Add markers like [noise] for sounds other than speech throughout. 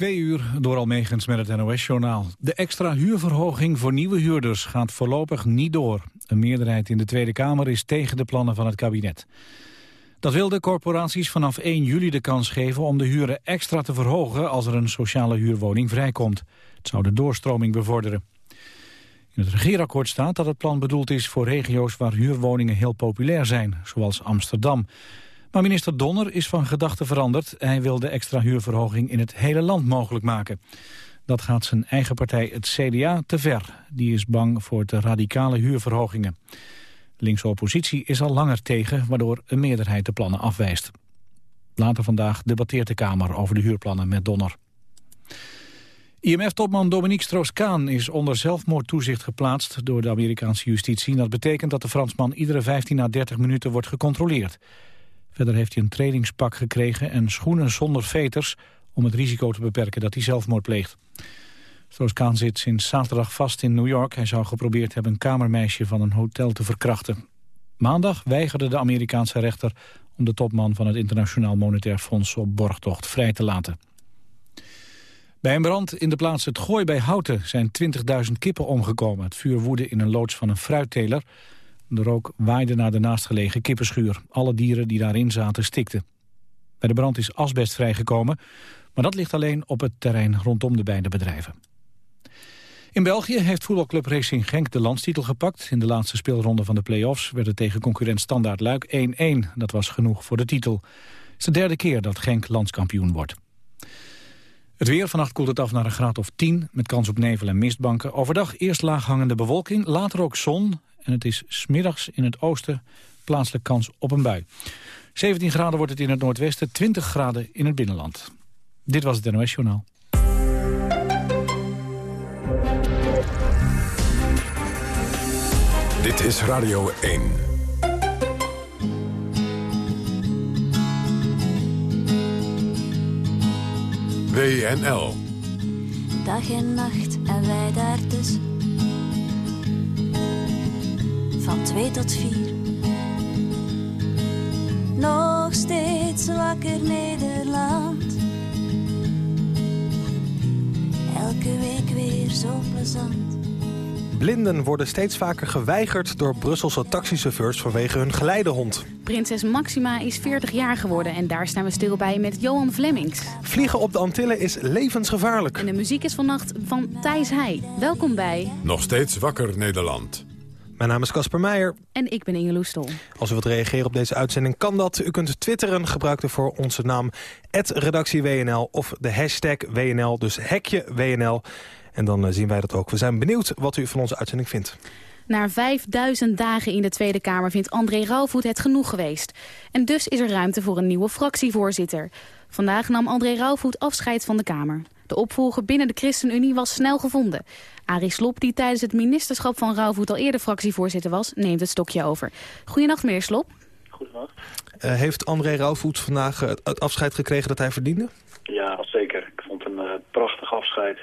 Twee uur door Almegens met het NOS-journaal. De extra huurverhoging voor nieuwe huurders gaat voorlopig niet door. Een meerderheid in de Tweede Kamer is tegen de plannen van het kabinet. Dat wil de corporaties vanaf 1 juli de kans geven om de huren extra te verhogen als er een sociale huurwoning vrijkomt. Het zou de doorstroming bevorderen. In het regeerakkoord staat dat het plan bedoeld is voor regio's waar huurwoningen heel populair zijn, zoals Amsterdam. Maar minister Donner is van gedachten veranderd. Hij wil de extra huurverhoging in het hele land mogelijk maken. Dat gaat zijn eigen partij, het CDA, te ver. Die is bang voor de radicale huurverhogingen. De linkse oppositie is al langer tegen, waardoor een meerderheid de plannen afwijst. Later vandaag debatteert de Kamer over de huurplannen met Donner. IMF-topman Dominique Strauss-Kaan is onder zelfmoordtoezicht geplaatst door de Amerikaanse justitie. Dat betekent dat de Fransman iedere 15 à 30 minuten wordt gecontroleerd. Verder heeft hij een trainingspak gekregen en schoenen zonder veters... om het risico te beperken dat hij zelfmoord pleegt. Strauss-Kaan zit sinds zaterdag vast in New York. Hij zou geprobeerd hebben een kamermeisje van een hotel te verkrachten. Maandag weigerde de Amerikaanse rechter om de topman van het Internationaal Monetair Fonds op borgtocht vrij te laten. Bij een brand in de plaats Het Gooi bij Houten zijn 20.000 kippen omgekomen. Het vuur woedde in een loods van een fruitteler. De rook waaide naar de naastgelegen kippenschuur. Alle dieren die daarin zaten stikten. Bij de brand is asbest vrijgekomen, maar dat ligt alleen op het terrein rondom de beide bedrijven. In België heeft voetbalclub Racing Genk de landstitel gepakt. In de laatste speelronde van de play-offs werd het tegen concurrent Standaard Luik 1-1. Dat was genoeg voor de titel. Het is de derde keer dat Genk landskampioen wordt. Het weer, vannacht koelt het af naar een graad of 10... met kans op nevel en mistbanken. Overdag eerst laaghangende bewolking, later ook zon... en het is smiddags in het oosten plaatselijk kans op een bui. 17 graden wordt het in het noordwesten, 20 graden in het binnenland. Dit was het NOS Journaal. Dit is Radio 1. WNL. Dag en nacht en wij daar Van twee tot vier. Nog steeds wakker Nederland. Elke week weer zo plezant. Blinden worden steeds vaker geweigerd door Brusselse taxichauffeurs vanwege hun geleidehond. Prinses Maxima is 40 jaar geworden en daar staan we stil bij met Johan Vlemmings. Vliegen op de Antillen is levensgevaarlijk. En de muziek is vannacht van Thijs Heij. Welkom bij... Nog steeds wakker Nederland. Mijn naam is Casper Meijer. En ik ben Inge Loestel. Als u wilt reageren op deze uitzending kan dat. U kunt twitteren, gebruik ervoor onze naam redactieWNL of de hashtag WNL, dus hekje WNL. En dan eh, zien wij dat ook. We zijn benieuwd wat u van onze uitzending vindt. Na 5000 dagen in de Tweede Kamer vindt André Rauwvoet het genoeg geweest. En dus is er ruimte voor een nieuwe fractievoorzitter. Vandaag nam André Rauwvoet afscheid van de Kamer. De opvolger binnen de ChristenUnie was snel gevonden. Arie Slop, die tijdens het ministerschap van Rauwvoet al eerder fractievoorzitter was, neemt het stokje over. Goedenacht, meneer Slop. Goedenacht. Uh, heeft André Rauwvoet vandaag het afscheid gekregen dat hij verdiende? Ja, zeker. Ik vond een uh, prachtig afscheid.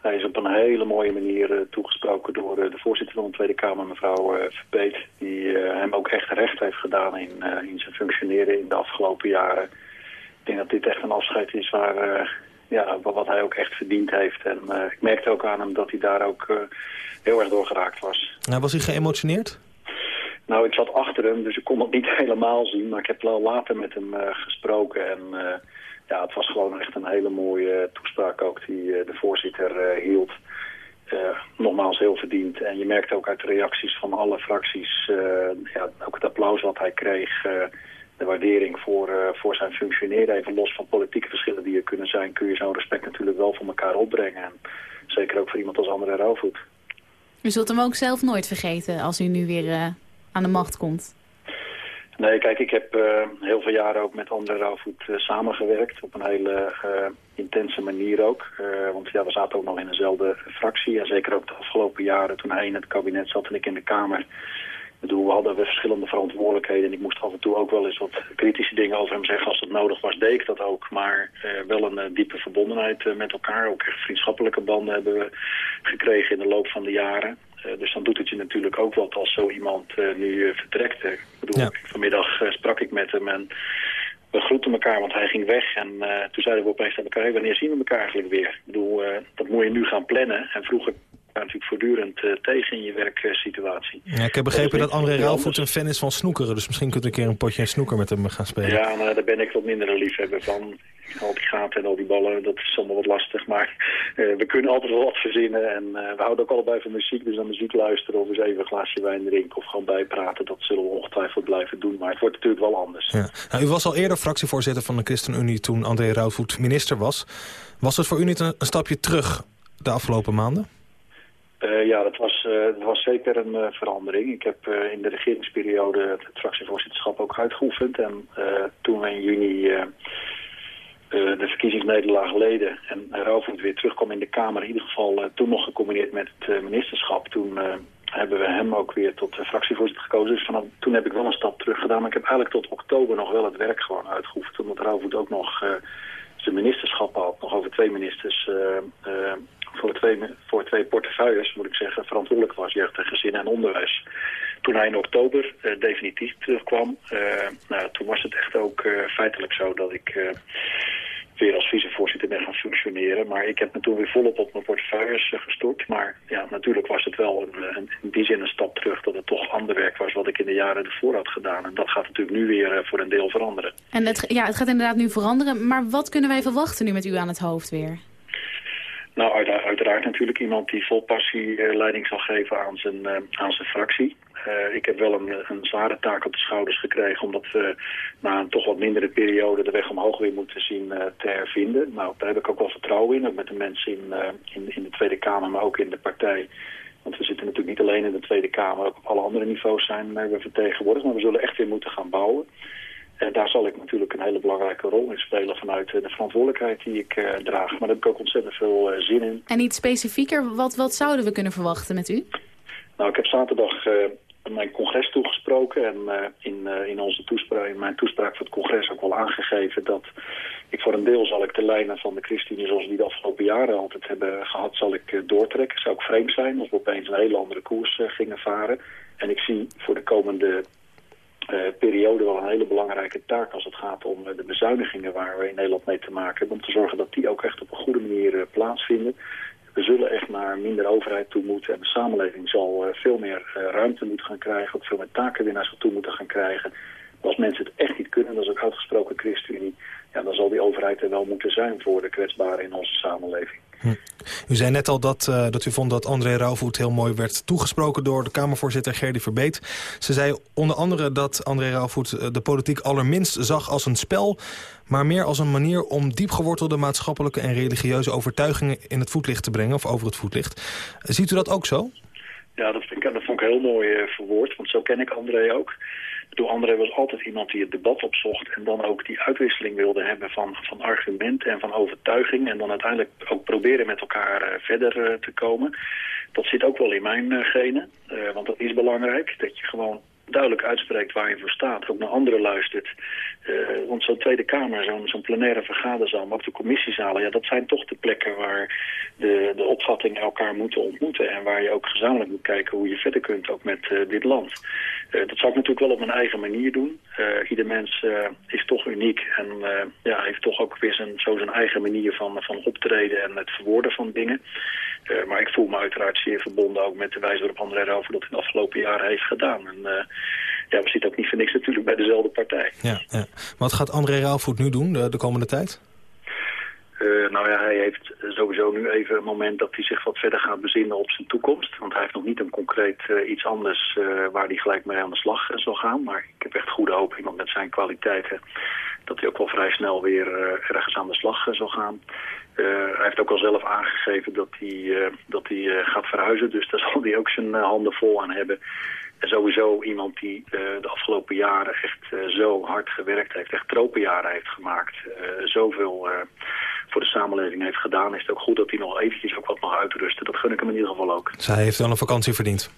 Hij is op een hele mooie manier uh, toegesproken door uh, de voorzitter van de Tweede Kamer, mevrouw uh, Verpeet. Die hem ook echt recht heeft gedaan in, in zijn functioneren in de afgelopen jaren. Ik denk dat dit echt een afscheid is waar, ja, wat hij ook echt verdiend heeft. En ik merkte ook aan hem dat hij daar ook heel erg door geraakt was. Nou, was hij geëmotioneerd? Nou, ik zat achter hem, dus ik kon het niet [laughs] helemaal zien. Maar ik heb wel later met hem gesproken en ja, het was gewoon echt een hele mooie toespraak ook die eh, de voorzitter eh, hield. Nogmaals heel verdiend. En je merkt ook uit de reacties van alle fracties, ja, ook het applaus wat hij kreeg, de waardering voor, voor zijn functioneren. Even los van politieke verschillen die er kunnen zijn, kun je zo'n respect natuurlijk wel voor elkaar opbrengen. En zeker ook voor iemand als André Rauwvoet. U zult hem ook zelf nooit vergeten als u nu weer aan de macht komt. Nee, kijk, ik heb uh, heel veel jaren ook met André Rauwvoet samengewerkt. Op een hele intense manier ook. want ja, we zaten ook nog in dezelfde fractie. En zeker ook de afgelopen jaren toen hij in het kabinet zat en ik in de Kamer. Bedoel, we hadden verschillende verantwoordelijkheden. En ik moest af en toe ook wel eens wat kritische dingen over hem zeggen. Als dat nodig was, deed ik dat ook. Maar wel een diepe verbondenheid met elkaar. Ook echt vriendschappelijke banden hebben we gekregen in de loop van de jaren. Uh, dus dan doet het je natuurlijk ook wat als zo iemand nu vertrekt. Ik bedoel, vanmiddag sprak ik met hem en we groeten elkaar, want hij ging weg. En toen zeiden we opeens tegen elkaar, wanneer zien we elkaar eigenlijk weer? Ik bedoel, dat moet je nu gaan plannen. En vroeger natuurlijk voortdurend uh, tegen in je werksituatie. Ja, ik heb begrepen dat, André Rauwvoet een fan is van snoekeren. Dus misschien kunt u een keer een potje snoeker met hem gaan spelen. Ja, nou, daar ben ik wat minder een liefhebber van. Al die gaten en al die ballen, dat is allemaal wat lastig. Maar uh, we kunnen altijd wel wat verzinnen. En uh, we houden ook allebei van muziek. Dus aan muziek luisteren of eens even een glaasje wijn drinken of gewoon bijpraten. Dat zullen we ongetwijfeld blijven doen. Maar het wordt natuurlijk wel anders. Ja. Nou, u was al eerder fractievoorzitter van de ChristenUnie toen André Rauwvoet minister was. Was het voor u niet een, een stapje terug de afgelopen maanden? Uh, ja, dat was, uh, dat was zeker een uh, verandering. Ik heb in de regeringsperiode het, het fractievoorzitterschap ook uitgeoefend. En toen we in juni de verkiezingsnederlaag leden en Rauwvoet weer terugkwam in de Kamer... in ieder geval toen nog gecombineerd met het ministerschap... toen hebben we hem ook weer tot fractievoorzitter gekozen. Dus vanaf toen heb ik wel een stap terug gedaan. Maar ik heb eigenlijk tot oktober nog wel het werk gewoon uitgeoefend. Omdat Rauwvoet ook nog zijn ministerschap had. Nog over twee ministers voor twee, voor twee portefeuilles, moet ik zeggen, verantwoordelijk was, jeugd en gezin en onderwijs. Toen hij in oktober uh, definitief terugkwam, uh, nou, toen was het echt ook uh, feitelijk zo dat ik weer als vicevoorzitter ben gaan functioneren. Maar ik heb me toen weer volop op mijn portefeuilles gestort. Maar ja, natuurlijk was het wel een, een, in die zin een stap terug dat het toch ander werk was wat ik in de jaren ervoor had gedaan. En dat gaat natuurlijk nu weer voor een deel veranderen. En het, ja, het gaat inderdaad nu veranderen. Maar wat kunnen wij verwachten nu met u aan het hoofd weer? Nou, uiteraard natuurlijk iemand die vol passie uh, leiding zal geven aan zijn, uh, aan zijn fractie. Uh, ik heb wel een, een, zware taak op de schouders gekregen... omdat we na een toch wat mindere periode de weg omhoog weer moeten zien te hervinden. Nou, daar heb ik ook wel vertrouwen in. Ook met de mensen in, in, in de Tweede Kamer, maar ook in de partij. Want we zitten natuurlijk niet alleen in de Tweede Kamer. Ook op alle andere niveaus zijn we vertegenwoordigd. Maar we zullen echt weer moeten gaan bouwen. En daar zal ik natuurlijk een hele belangrijke rol in spelen vanuit eh, de verantwoordelijkheid die ik uh, draag. Maar daar heb ik ook ontzettend veel uh, zin in. En iets specifieker, wat, wat zouden we kunnen verwachten met u? Nou, ik heb zaterdag uh, mijn congres toegesproken en in, in, onze toespraak, in mijn toespraak voor het congres ook wel aangegeven dat ik voor een deel zal ik de lijnen van de ChristenUnie zoals we die de afgelopen jaren altijd hebben gehad, zal ik doortrekken. Het zou ook vreemd zijn als we opeens een hele andere koers gingen varen. En ik zie voor de komende periode wel een hele belangrijke taak als het gaat om uh, de bezuinigingen waar we in Nederland mee te maken hebben. Om te zorgen dat die ook echt op een goede manier uh, plaatsvinden. We zullen echt naar minder overheid toe moeten en de samenleving zal veel meer ruimte moeten gaan krijgen. Ook veel meer taken weer naar zich toe moeten gaan krijgen. Als mensen het echt niet kunnen, dat is ook uitgesproken ChristenUnie, zal die overheid er wel moeten zijn voor de kwetsbaren in onze samenleving. Hm. U zei net al dat, uh, dat u vond dat André Rauwvoet heel mooi werd toegesproken door de Kamervoorzitter Gerdy Verbeet. Ze zei onder andere dat André Rauwvoet eh, de politiek allerminst zag als een spel, maar meer als een manier om diepgewortelde maatschappelijke en religieuze overtuigingen in het voetlicht te brengen, of over het voetlicht. Ziet u dat ook zo? Ja, dat, vind ik, dat vond ik heel mooi uh, verwoord, want zo ken ik André ook. Door André was altijd iemand die het debat opzocht en dan ook die uitwisseling wilde hebben van, van argumenten en van overtuiging. En dan uiteindelijk ook proberen met elkaar uh, verder uh, te komen. Dat zit ook wel in mijn uh, genen, want dat is belangrijk. Dat je gewoon duidelijk uitspreekt waar je voor staat. Ook naar anderen luistert. Uh, want zo'n Tweede Kamer, zo'n plenaire vergaderzaal, maar ook de commissiezalen... Ja, dat zijn toch de plekken waar de, de opvattingen elkaar moeten ontmoeten... en waar je ook gezamenlijk moet kijken hoe je verder kunt, ook met uh, dit land. Uh, dat zou ik natuurlijk wel op mijn eigen manier doen. ieder mens is toch uniek en ja, heeft toch ook weer zijn, zo zijn eigen manier van, van optreden... en het verwoorden van dingen. Maar ik voel me uiteraard zeer verbonden ook met de wijze waarop André Rover dat in de afgelopen jaren heeft gedaan. En ja, we zitten ook niet voor niks natuurlijk bij dezelfde partij. Ja, ja. Wat gaat André Rauwvoet nu doen de, de komende tijd? Uh, nou ja, hij heeft sowieso nu even een moment dat hij zich wat verder gaat bezinnen op zijn toekomst. Want hij heeft nog niet een concreet uh, iets anders uh, waar hij gelijk mee aan de slag zal gaan. Maar ik heb echt goede hoop, iemand met zijn kwaliteiten, dat hij ook wel vrij snel weer ergens aan de slag zal gaan. Hij heeft ook al zelf aangegeven dat hij, dat hij gaat verhuizen, dus daar [laughs] zal hij ook zijn handen vol aan hebben. En sowieso iemand die de afgelopen jaren echt zo hard gewerkt heeft, echt tropenjaren heeft gemaakt, zoveel voor de samenleving heeft gedaan, is het ook goed dat hij nog eventjes ook wat mag uitrusten. Dat gun ik hem in ieder geval ook. Zij heeft wel een vakantie verdiend.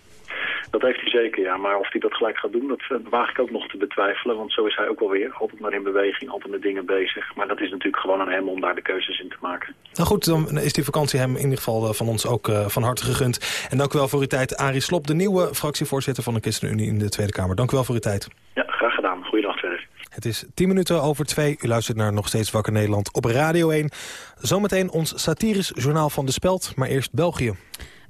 Dat heeft hij zeker, ja. Maar of hij dat gelijk gaat doen, dat uh, waag ik ook nog te betwijfelen. Want zo is hij ook wel weer. Altijd maar in beweging, altijd met dingen bezig. Maar dat is natuurlijk gewoon aan hem om daar de keuzes in te maken. Nou goed, dan is die vakantie hem in ieder geval uh, van ons ook uh, van harte gegund. En dank u wel voor uw tijd. Arie Slop, de nieuwe fractievoorzitter van de ChristenUnie in de Tweede Kamer. Dank u wel voor uw tijd. Ja, graag gedaan. Goeiedag verder. Het is 10 minuten over twee. U luistert naar Nog Steeds Wakker Nederland op Radio 1. Zometeen ons satirisch journaal van de Speld, maar eerst België.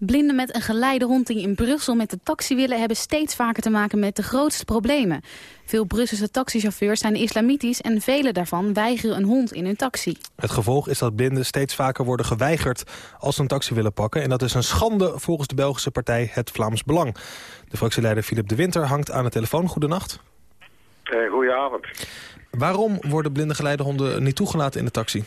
Blinden met een geleidehond die in Brussel met de taxi willen... hebben steeds vaker te maken met de grootste problemen. Veel Brusselse taxichauffeurs zijn islamitisch... en vele daarvan weigeren een hond in hun taxi. Het gevolg is dat blinden steeds vaker worden geweigerd... als ze een taxi willen pakken. En dat is een schande volgens de Belgische partij Het Vlaams Belang. De fractieleider Philip de Winter hangt aan de telefoon. Goedenacht. Uh, goedenavond. Waarom worden blinde geleidehonden niet toegelaten in de taxi?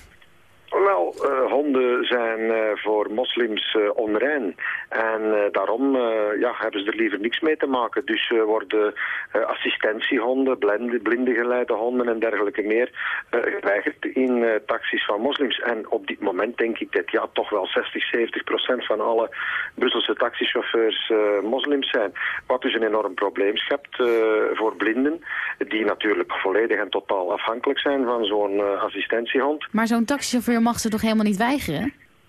Wel, uh, honden zijn uh, voor moslims uh, onrein. En daarom ja, hebben ze er liever niks mee te maken. Dus worden assistentiehonden, blinde, blinde geleide honden en dergelijke meer geweigerd in taxis van moslims. En op dit moment denk ik dat ja, toch wel 60, 70 procent van alle Brusselse taxichauffeurs moslims zijn. Wat dus een enorm probleem schept voor blinden, die natuurlijk volledig en totaal afhankelijk zijn van zo'n assistentiehond. Maar zo'n taxichauffeur mag ze toch helemaal niet weigeren?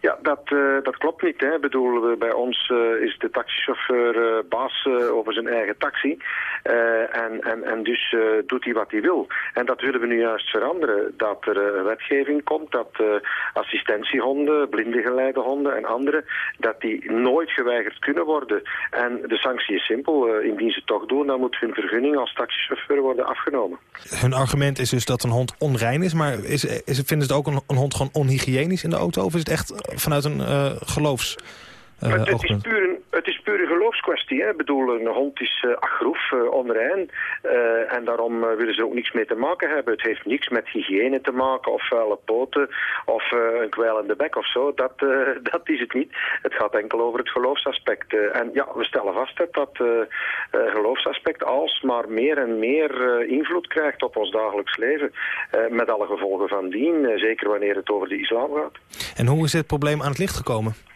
Ja, dat, uh, dat klopt niet. Hè. Bedoel, bij ons uh, is de taxichauffeur uh, baas over zijn eigen taxi. en, en, en dus doet hij wat hij wil. En dat willen we nu juist veranderen. Dat er wetgeving komt, dat assistentiehonden, blindengeleide en anderen, dat die nooit geweigerd kunnen worden. En de sanctie is simpel. indien ze het toch doen, dan moet hun vergunning als taxichauffeur worden afgenomen. Hun argument is dus dat een hond onrein is, maar is, is, vinden ze het ook een, een hond gewoon onhygiënisch in de auto? Of is het echt vanuit een uh, geloofs... Uh, het, is puur een, het is puur geloofskwestie. Hè? Ik bedoel, een hond is uh, agroef, uh, onrein. Uh, en daarom willen ze ook niks mee te maken hebben. Het heeft niks met hygiëne te maken, of vuile poten, of een kwijlende bek of zo. Dat, [laughs] dat is het niet. Het gaat enkel over het geloofsaspect. en ja, we stellen vast dat dat geloofsaspect alsmaar meer en meer invloed krijgt op ons dagelijks leven. met alle gevolgen van dien, zeker wanneer het over de islam gaat. En hoe is dit probleem aan het licht gekomen?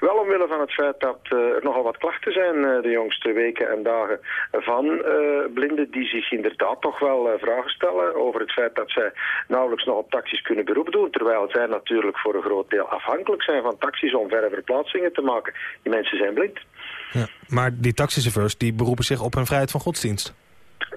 Wel omwille van het feit dat uh, er nogal wat klachten zijn uh, de jongste weken en dagen van uh, blinden die zich inderdaad toch wel vragen stellen over het feit dat zij nauwelijks nog op taxis kunnen beroep doen, terwijl zij natuurlijk voor een groot deel afhankelijk zijn van taxis om verre verplaatsingen te maken. Die mensen zijn blind. Ja, maar die taxichauffeurs die beroepen zich op hun vrijheid van godsdienst.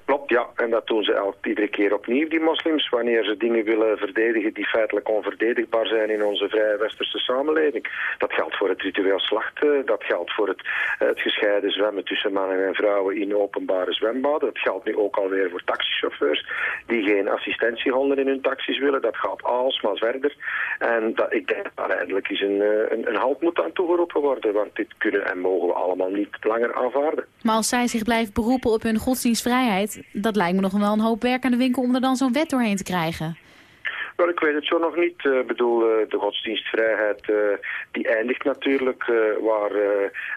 Klopt, ja. En dat doen ze elk, iedere keer opnieuw, die moslims, wanneer ze dingen willen verdedigen die feitelijk onverdedigbaar zijn in onze vrije westerse samenleving. Dat geldt voor het ritueel slachten, dat geldt voor het, het gescheiden zwemmen tussen mannen en vrouwen in openbare zwembaden. Dat geldt nu ook alweer voor taxichauffeurs die geen assistentiehonden in hun taxis willen. Dat gaat alsmaar verder. En dat, ik denk dat daar eindelijk eens een, een, een halt moet aan toegeroepen worden, want dit kunnen en mogen we allemaal niet langer aanvaarden. Maar als zij zich blijven beroepen op hun godsdienstvrijheid, dat lijkt me nog wel een hoop werk aan de winkel om er dan zo'n wet doorheen te krijgen. Wel, ik weet het zo nog niet. Ik uh, bedoel, uh, de godsdienstvrijheid uh, die eindigt natuurlijk waar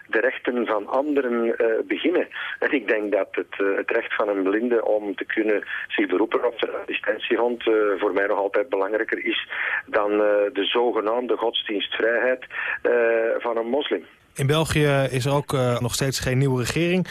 de rechten van anderen beginnen. En ik denk dat het, het recht van een blinde om te kunnen zich beroepen op de assistentiehond voor mij nog altijd belangrijker is dan de zogenaamde godsdienstvrijheid van een moslim. In België is er ook nog steeds geen nieuwe regering.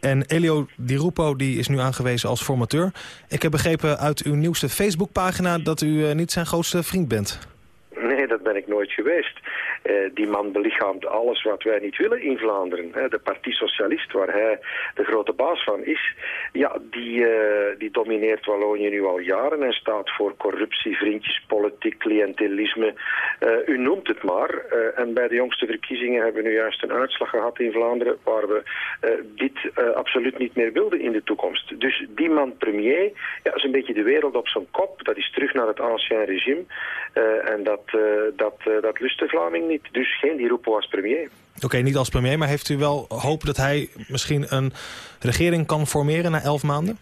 En Elio Di Rupo die is nu aangewezen als formateur. Ik heb begrepen uit uw nieuwste Facebookpagina dat u uh, niet zijn grootste vriend bent. Nee, dat ben ik nooit geweest. Uh, die man belichaamt alles wat wij niet willen in Vlaanderen. De Partie Socialist, waar hij de grote baas van is, ja, die, uh, die domineert Wallonië nu al jaren en staat voor corruptie, vriendjespolitiek, cliëntelisme. Uh, u noemt het maar. en bij de jongste verkiezingen hebben we nu juist een uitslag gehad in Vlaanderen waar we dit absoluut niet meer wilden in de toekomst. Dus die man premier, ja, is een beetje de wereld op zijn kop. Dat is terug naar het ancien regime. en dat, dat, dat lust de Vlaming Dus geen Di Rupo als premier. Oké, niet als premier, maar heeft u wel hoop dat hij misschien een regering kan formeren na elf maanden?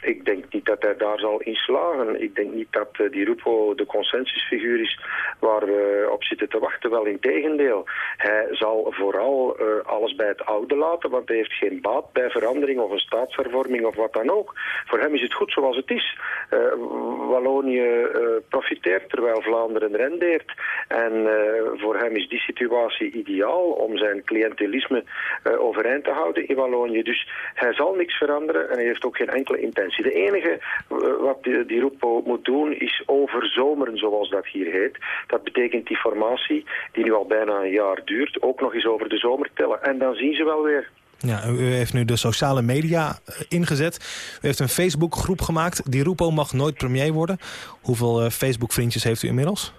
Ik denk niet dat hij daar zal in slagen. Ik denk niet dat uh, die Rupo de consensusfiguur is waar we op zitten te wachten. Wel in tegendeel. Hij zal vooral uh, alles bij het oude laten, want hij heeft geen baat bij verandering of een staatshervorming of wat dan ook. Voor hem is het goed zoals het is. Uh, Wallonië profiteert terwijl Vlaanderen rendeert. En voor hem is die situatie ideaal om zijn cliëntelisme overeind te houden in Wallonië. Dus hij zal niks veranderen en hij heeft ook geen enkele intentie. De enige wat die, die moet doen is overzomeren, zoals dat hier heet. Dat betekent die formatie, die nu al bijna een jaar duurt, ook nog eens over de zomer tellen. En dan zien ze wel weer. Ja, u heeft nu de sociale media ingezet. U heeft een Facebookgroep gemaakt. Die Rupo mag nooit premier worden. Hoeveel Facebook-vriendjes heeft u inmiddels?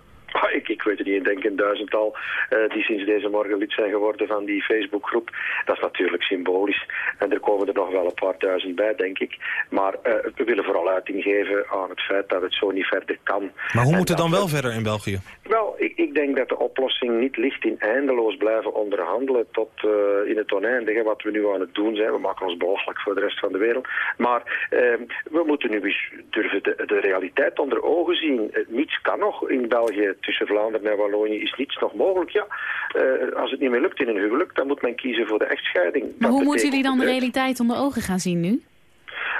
Ik denk een duizendtal uh, die sinds deze morgen lid zijn geworden van die Facebookgroep. Dat is natuurlijk symbolisch. En er komen er nog wel een paar duizend bij, denk ik. Maar uh, we willen vooral uiting geven aan het feit dat het zo niet verder kan. Maar hoe moet het dan wel verder in België? Wel, ik, ik, denk dat de oplossing niet ligt in eindeloos blijven onderhandelen tot uh, in het oneindige wat we nu aan het doen zijn. We maken ons belachelijk voor de rest van de wereld. Maar we moeten nu eens durven de, de realiteit onder ogen zien. niets kan nog in België tussen Vlaanderen en Wallonië is niets nog mogelijk. Ja, uh, als het niet meer lukt in een huwelijk, dan moet men kiezen voor de echtscheiding. Maar dat hoe moeten jullie dan de realiteit onder ogen gaan zien nu?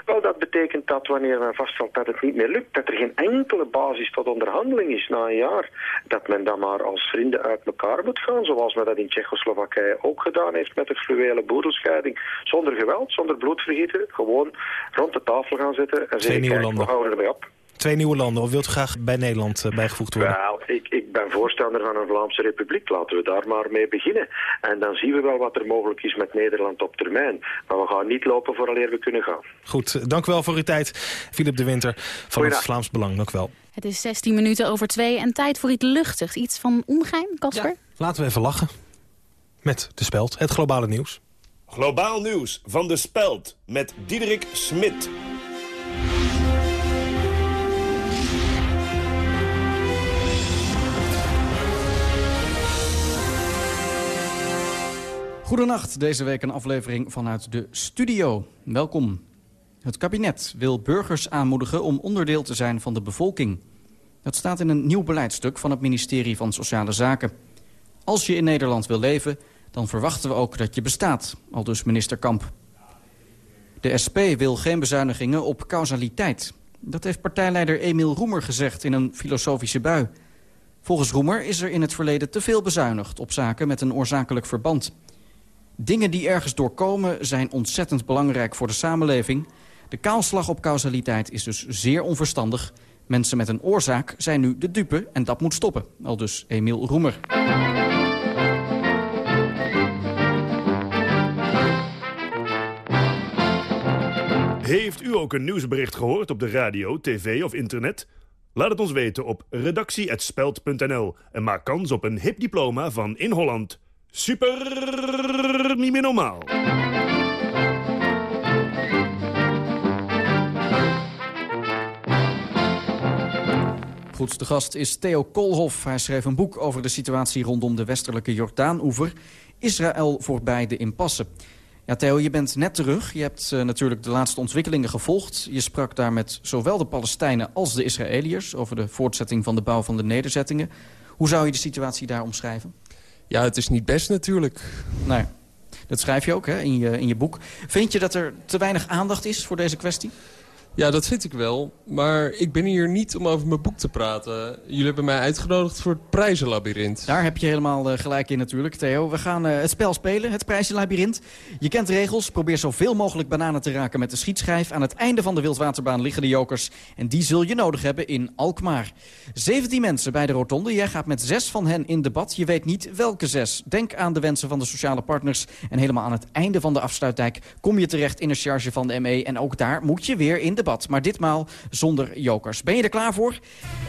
Wel, dat betekent dat wanneer men vaststelt dat het niet meer lukt, dat er geen enkele basis tot onderhandeling is na een jaar, dat men dan maar als vrienden uit elkaar moet gaan, zoals men dat in Tsjechoslowakije ook gedaan heeft met de fluwele boedelscheiding. Zonder geweld, zonder bloedvergieten, gewoon rond de tafel gaan zitten en zeggen, kijk, we houden ermee op twee nieuwe landen? Of wilt u graag bij Nederland uh, bijgevoegd worden? Wel, ik, ik ben voorstander van een Vlaamse republiek. Laten we daar maar mee beginnen. En dan zien we wel wat er mogelijk is met Nederland op termijn. Maar we gaan niet lopen vooraleer we kunnen gaan. Goed, dank u wel voor uw tijd. Filip de Winter van het Vlaams Belang, dank u wel. Het is 16 minuten over twee en tijd voor iets luchtigs. Iets van ongeheim, Casper? laten we even lachen. Met De Speld, het globale nieuws. Globaal nieuws van De Speld met Diederik Smit. Goedenacht, deze week een aflevering vanuit de studio. Welkom. Het kabinet wil burgers aanmoedigen om onderdeel te zijn van de bevolking. Dat staat in een nieuw beleidstuk van het ministerie van Sociale Zaken. Als je in Nederland wil leven, dan verwachten we ook dat je bestaat, al dus minister Kamp. De SP wil geen bezuinigingen op causaliteit. Dat heeft partijleider Emiel Roemer gezegd in een filosofische bui. Volgens Roemer is er in het verleden te veel bezuinigd op zaken met een oorzakelijk verband. Dingen die ergens doorkomen zijn ontzettend belangrijk voor de samenleving. De kaalslag op causaliteit is dus zeer onverstandig. Mensen met een oorzaak zijn nu de dupe en dat moet stoppen. Al dus Emiel Roemer. Heeft u ook een nieuwsbericht gehoord op de radio, tv of internet? Laat het ons weten op redactie.speld.nl en maak kans op een hip diploma van In Holland. Super niet meer normaal. Goed, de gast is Theo Kolhoff. Hij schreef een boek over de situatie rondom de westelijke Jordaan-oever. Israël voorbij de impasse. Ja, Theo, je bent net terug. Je hebt uh, natuurlijk de laatste ontwikkelingen gevolgd. Je sprak daar met zowel de Palestijnen als de Israëliërs... over de voortzetting van de bouw van de nederzettingen. Hoe zou je de situatie daar omschrijven? Ja, het is niet best natuurlijk. Nee, dat schrijf je ook hè, in, je, in je boek. Vind je dat er te weinig aandacht is voor deze kwestie? Ja, dat vind ik wel. Maar ik ben hier niet om over mijn boek te praten. Jullie hebben mij uitgenodigd voor het prijzenlabyrint. Daar heb je helemaal uh, gelijk in natuurlijk, Theo. We gaan uh, het spel spelen, het prijzenlabyrint. Je kent de regels. Probeer zoveel mogelijk bananen te raken met de schietschijf. Aan het einde van de wildwaterbaan liggen de jokers. En die zul je nodig hebben in Alkmaar. 17 mensen bij de rotonde. Jij gaat met zes van hen in debat. Je weet niet welke zes. Denk aan de wensen van de sociale partners. En helemaal aan het einde van de afsluitdijk kom je terecht in een charge van de ME. En ook daar moet je weer in debat. Maar ditmaal zonder jokers. Ben je er klaar voor?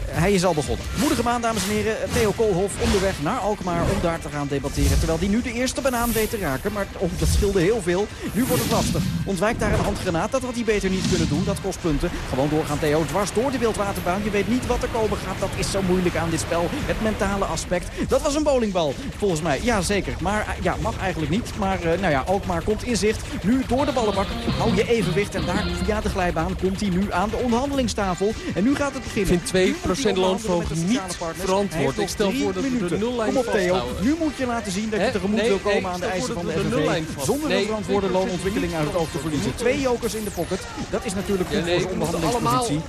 Hij is al begonnen. Moedige maan, dames en heren. Theo Koolhof onderweg naar Alkmaar om daar te gaan debatteren. Terwijl die nu de eerste banaan weet te raken. Maar oh, dat scheelde heel veel. Nu wordt het lastig. Ontwijkt daar een handgranaat. Dat had hij beter niet kunnen doen. Dat kost punten. Gewoon doorgaan Theo. Dwars door de wildwaterbaan. Je weet niet wat er komen gaat. Dat is zo moeilijk aan dit spel. Het mentale aspect. Dat was een bowlingbal. Volgens mij. Ja, zeker. Maar eh, ja, mag eigenlijk niet. Maar uh, nou ja, Alkmaar komt in zicht. Nu door de ballenbak. Hou je evenwicht. En daar via de glijbaan komt hij nu aan de onderhandelingstafel. En nu gaat het beginnen. Ik vind 2% loonverhoging niet verantwoord. Ik stel voor dat we de nullijn Kom op Theo, nu moet je laten zien dat je tegemoet wil komen aan de eisen van de FNV. Zonder de verantwoorde loonontwikkeling uit het oog te verliezen. Twee jokers in de pocket. Dat is natuurlijk goed voor zijn onderhandelingspositie.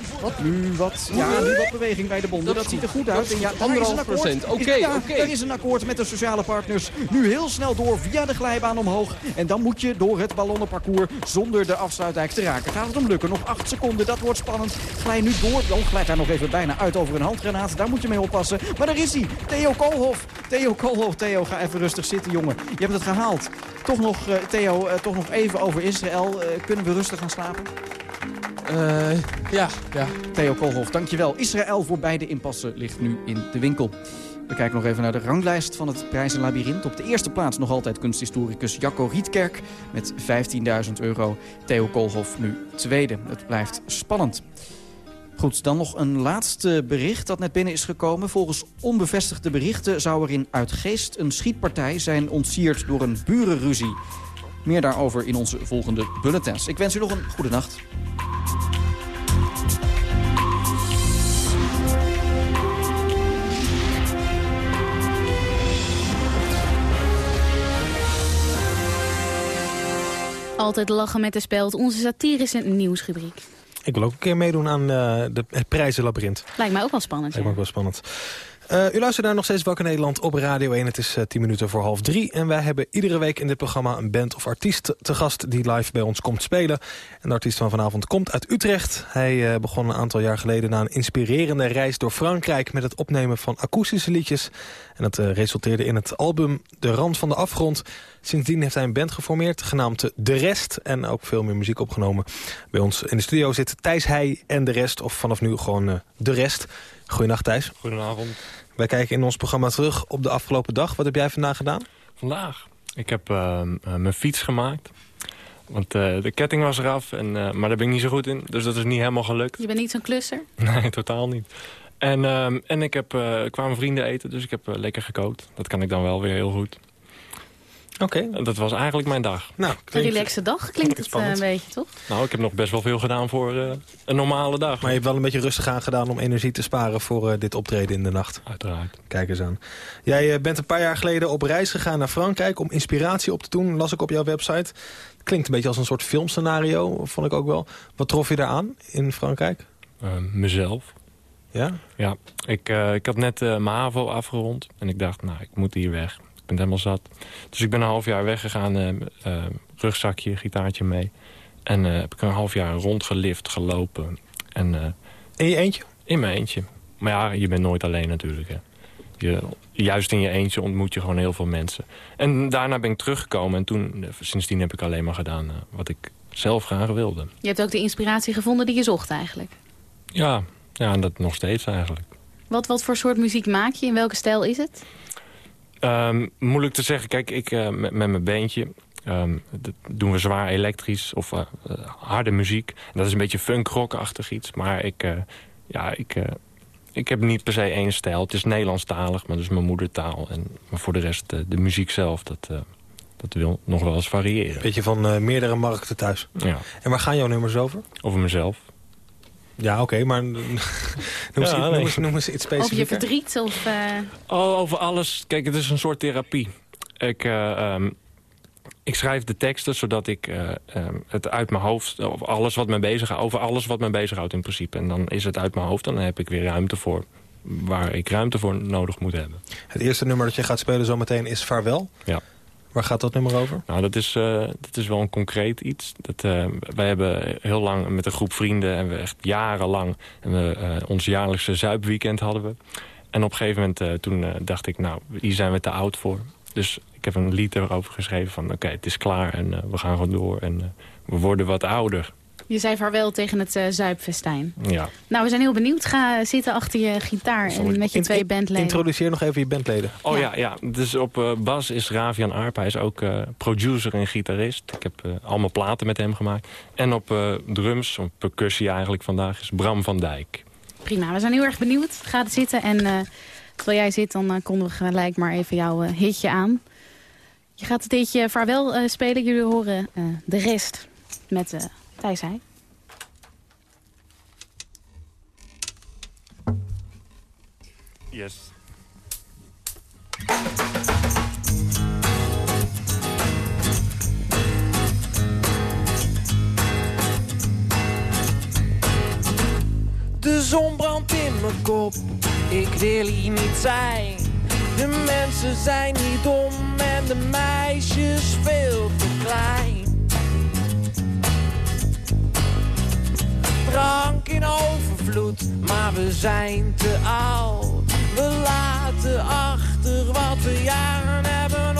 Nu wat, ja, nu wat beweging bij de bonden. Dat ziet er goed uit. En ja, daar is een akkoord. Oké, oké. Er is een akkoord met de sociale partners. Nu heel snel door via de glijbaan omhoog. En dan moet je door het ballonnenparcours zonder de afsluitdijk te raken. Gaat het hem lukken? Nog acht seconden. Dat wordt spannend. Glij nu door. Oh, glijdt daar nog even bijna uit over een handgranaat. Daar moet je mee oppassen. Maar daar is hij. Theo Koolhof. Theo Koolhof. Theo, ga even rustig zitten, jongen. Je hebt het gehaald. Toch nog, Theo, toch nog even over Israël. kunnen we rustig gaan slapen? ja, ja. Theo Koolhof, dankjewel. Israël voor beide inpassen ligt nu in de winkel. We kijken nog even naar de ranglijst van het prijzenlabyrinth. Op de eerste plaats nog altijd kunsthistoricus Jacco Rietkerk met 15.000 euro. Theo Koolhof nu tweede. Het blijft spannend. Goed, dan nog een laatste bericht dat net binnen is gekomen. Volgens onbevestigde berichten zou er in Uitgeest een schietpartij zijn ontsierd door een burenruzie. Meer daarover in onze volgende bulletins. Ik wens u nog een goede nacht. Altijd lachen met de speld, onze satirische nieuwsrubriek. Ik wil ook een keer meedoen aan uh, de, het prijzenlabyrinth. Lijkt mij ook wel spannend. Lijkt me ook wel spannend. Uh, u luistert naar nog steeds Wakker Nederland op Radio 1. Het is uh, eh, 10 minuten voor half drie. En wij hebben iedere week in dit programma een band of artiest te gast... die live bij ons komt spelen. En de artiest van vanavond komt uit Utrecht. Hij uh, begon een aantal jaar geleden na een inspirerende reis door Frankrijk... met het opnemen van akoestische liedjes. En dat resulteerde in het album De Rand van de Afgrond. Sindsdien heeft hij een band geformeerd, genaamd De Rest. En ook veel meer muziek opgenomen. Bij ons in de studio zit Thijs Heij en De Rest. Of vanaf nu gewoon De Rest. Goedenacht Thijs. Goedenavond. Wij kijken in ons programma terug op de afgelopen dag. Wat heb jij vandaag gedaan? Vandaag? Ik heb uh, mijn fiets gemaakt. Want uh, de ketting was eraf, en, uh, maar daar ben ik niet zo goed in. Dus dat is niet helemaal gelukt. Je bent niet zo'n klusser? [laughs] Nee, totaal niet. En, ehm, en ik heb, kwamen vrienden eten, dus ik heb lekker gekookt. Dat kan ik dan wel weer heel goed. Oké. Dat was eigenlijk mijn dag. Nou, Een relaxe dag klinkt het uh, een beetje, toch? Nou, ik heb nog best wel veel gedaan voor uh, een normale dag. Maar je hebt wel een beetje rustig aan gedaan om energie te sparen voor uh, dit optreden in de nacht. Uiteraard. Kijk eens aan. Jij bent een paar jaar geleden op reis gegaan naar Frankrijk om inspiratie op te doen. Las ik op jouw website. Klinkt een beetje als een soort filmscenario, vond ik ook wel. Wat trof je daar aan in Frankrijk? mezelf. Ja? Ja, ik, ik had net mijn HAVO afgerond en ik dacht, nou, ik moet hier weg ben helemaal zat. Dus ik ben een half jaar weggegaan, uh, uh, rugzakje, gitaartje mee. En uh, heb ik een half jaar rondgelift, gelopen. En, in je eentje? In mijn eentje. Maar ja, je bent nooit alleen natuurlijk. Hè. Je, juist in je eentje ontmoet je gewoon heel veel mensen. En daarna ben ik teruggekomen en toen, sindsdien heb ik alleen maar gedaan wat ik zelf graag wilde. Je hebt ook de inspiratie gevonden die je zocht eigenlijk? Ja, ja en dat nog steeds eigenlijk. Wat, wat voor soort muziek maak je? In welke stijl is het? Um, moeilijk te zeggen. Kijk, ik uh, met, met, mijn beentje um, doen we zwaar elektrisch of uh, harde muziek. dat is een beetje funk-rock-achtig iets. Maar ik, uh, ja, ik, ik heb niet per se één stijl. Het is Nederlandstalig, maar dat is mijn moedertaal. En, maar voor de rest, de muziek zelf, dat, dat wil nog wel eens variëren. Beetje van meerdere markten thuis. Ja. En waar gaan jouw nummers over? Over mezelf. Ja, oké, maar [laughs] noem, ja, eens, noem, eens, iets specifieks. Over je verdriet? Of, uh... oh, over alles. Kijk, het is een soort therapie. Ik, uh, um, ik schrijf de teksten zodat ik uh, um, het uit mijn hoofd... Of alles wat me bezighoudt, over alles wat me bezighoudt in principe. En dan is het uit mijn hoofd en dan heb ik weer ruimte voor waar ik ruimte voor nodig moet hebben. Het eerste nummer dat je gaat spelen zometeen is Vaarwel. Ja. Waar gaat dat nummer over? Nou, dat is, uh, dat is wel een concreet iets. Dat, uh, wij hebben heel lang met een groep vrienden... en we echt jarenlang en we, uh, ons jaarlijkse zuipweekend hadden we. En op een gegeven moment toen dacht ik... nou, hier zijn we te oud voor. Dus ik heb een lied erover geschreven van... oké, het is klaar en we gaan gewoon door. En we worden wat ouder. Je zei vaarwel tegen het uh, Zuipfestijn. Ja. Nou, we zijn heel benieuwd. Ga zitten achter je gitaar en met je twee bandleden. Introduceer nog even je bandleden. Oh ja, ja. Dus op uh, bas is Ravian Arp. Hij is ook uh, producer en gitarist. Ik heb allemaal platen met hem gemaakt. En op drums, of percussie eigenlijk vandaag, is Bram van Dijk. Prima, we zijn heel erg benieuwd. Ga zitten en terwijl jij zit, dan konden we gelijk maar even jouw hitje aan. Je gaat het hitje vaarwel spelen. Jullie horen de rest met... Thijs hij. Yes. De zon brandt in mijn kop, ik wil hier niet zijn. De mensen zijn niet dom en de meisjes veel te klein. Drank in overvloed, maar we zijn te oud. We laten achter wat we jaren hebben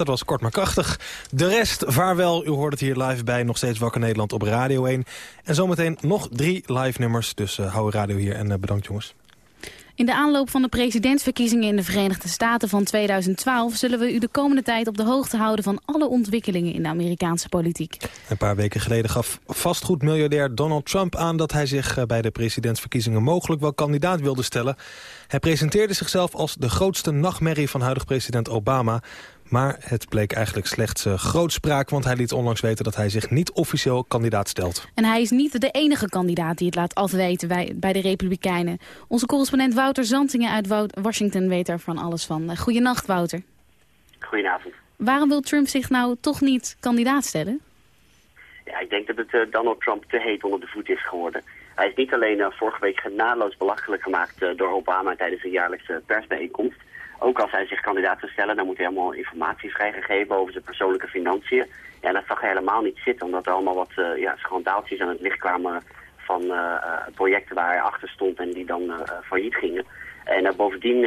dat was kort maar krachtig. De rest, vaarwel, u hoort het hier live bij. Nog steeds Wakker Nederland op Radio 1. En zometeen nog drie live nummers. Dus uh, hou radio hier en uh, bedankt jongens. In de aanloop van de presidentsverkiezingen in de Verenigde Staten van 2012... zullen we u de komende tijd op de hoogte houden van alle ontwikkelingen in de Amerikaanse politiek. Een paar weken geleden gaf vastgoedmiljardair Donald Trump aan... dat hij zich eh, bij de presidentsverkiezingen mogelijk wel kandidaat wilde stellen. Hij presenteerde zichzelf als de grootste nachtmerrie van huidig president Obama... Maar het bleek eigenlijk slechts uh, grootspraak... want hij liet onlangs weten dat hij zich niet officieel kandidaat stelt. En hij is niet de enige kandidaat die het laat afweten bij, bij de Republikeinen. Onze correspondent Wouter Zantingen uit Washington weet er van alles van. Uh, goedenacht, Wouter. Goedenavond. Waarom wil Trump zich nou toch niet kandidaat stellen? Ja, ik denk dat het uh, Donald Trump te heet onder de voet is geworden. Hij is niet alleen vorige week genadeloos belachelijk gemaakt door Obama tijdens een jaarlijkse persbijeenkomst ook als hij zich kandidaat zou stellen, dan moet hij allemaal informatie vrijgegeven over zijn persoonlijke financiën. Ja, dat zag hij helemaal niet zitten, omdat er allemaal wat uh, ja, schandaaltjes aan het licht kwamen van uh, projecten waar hij achter stond en die dan failliet gingen. En bovendien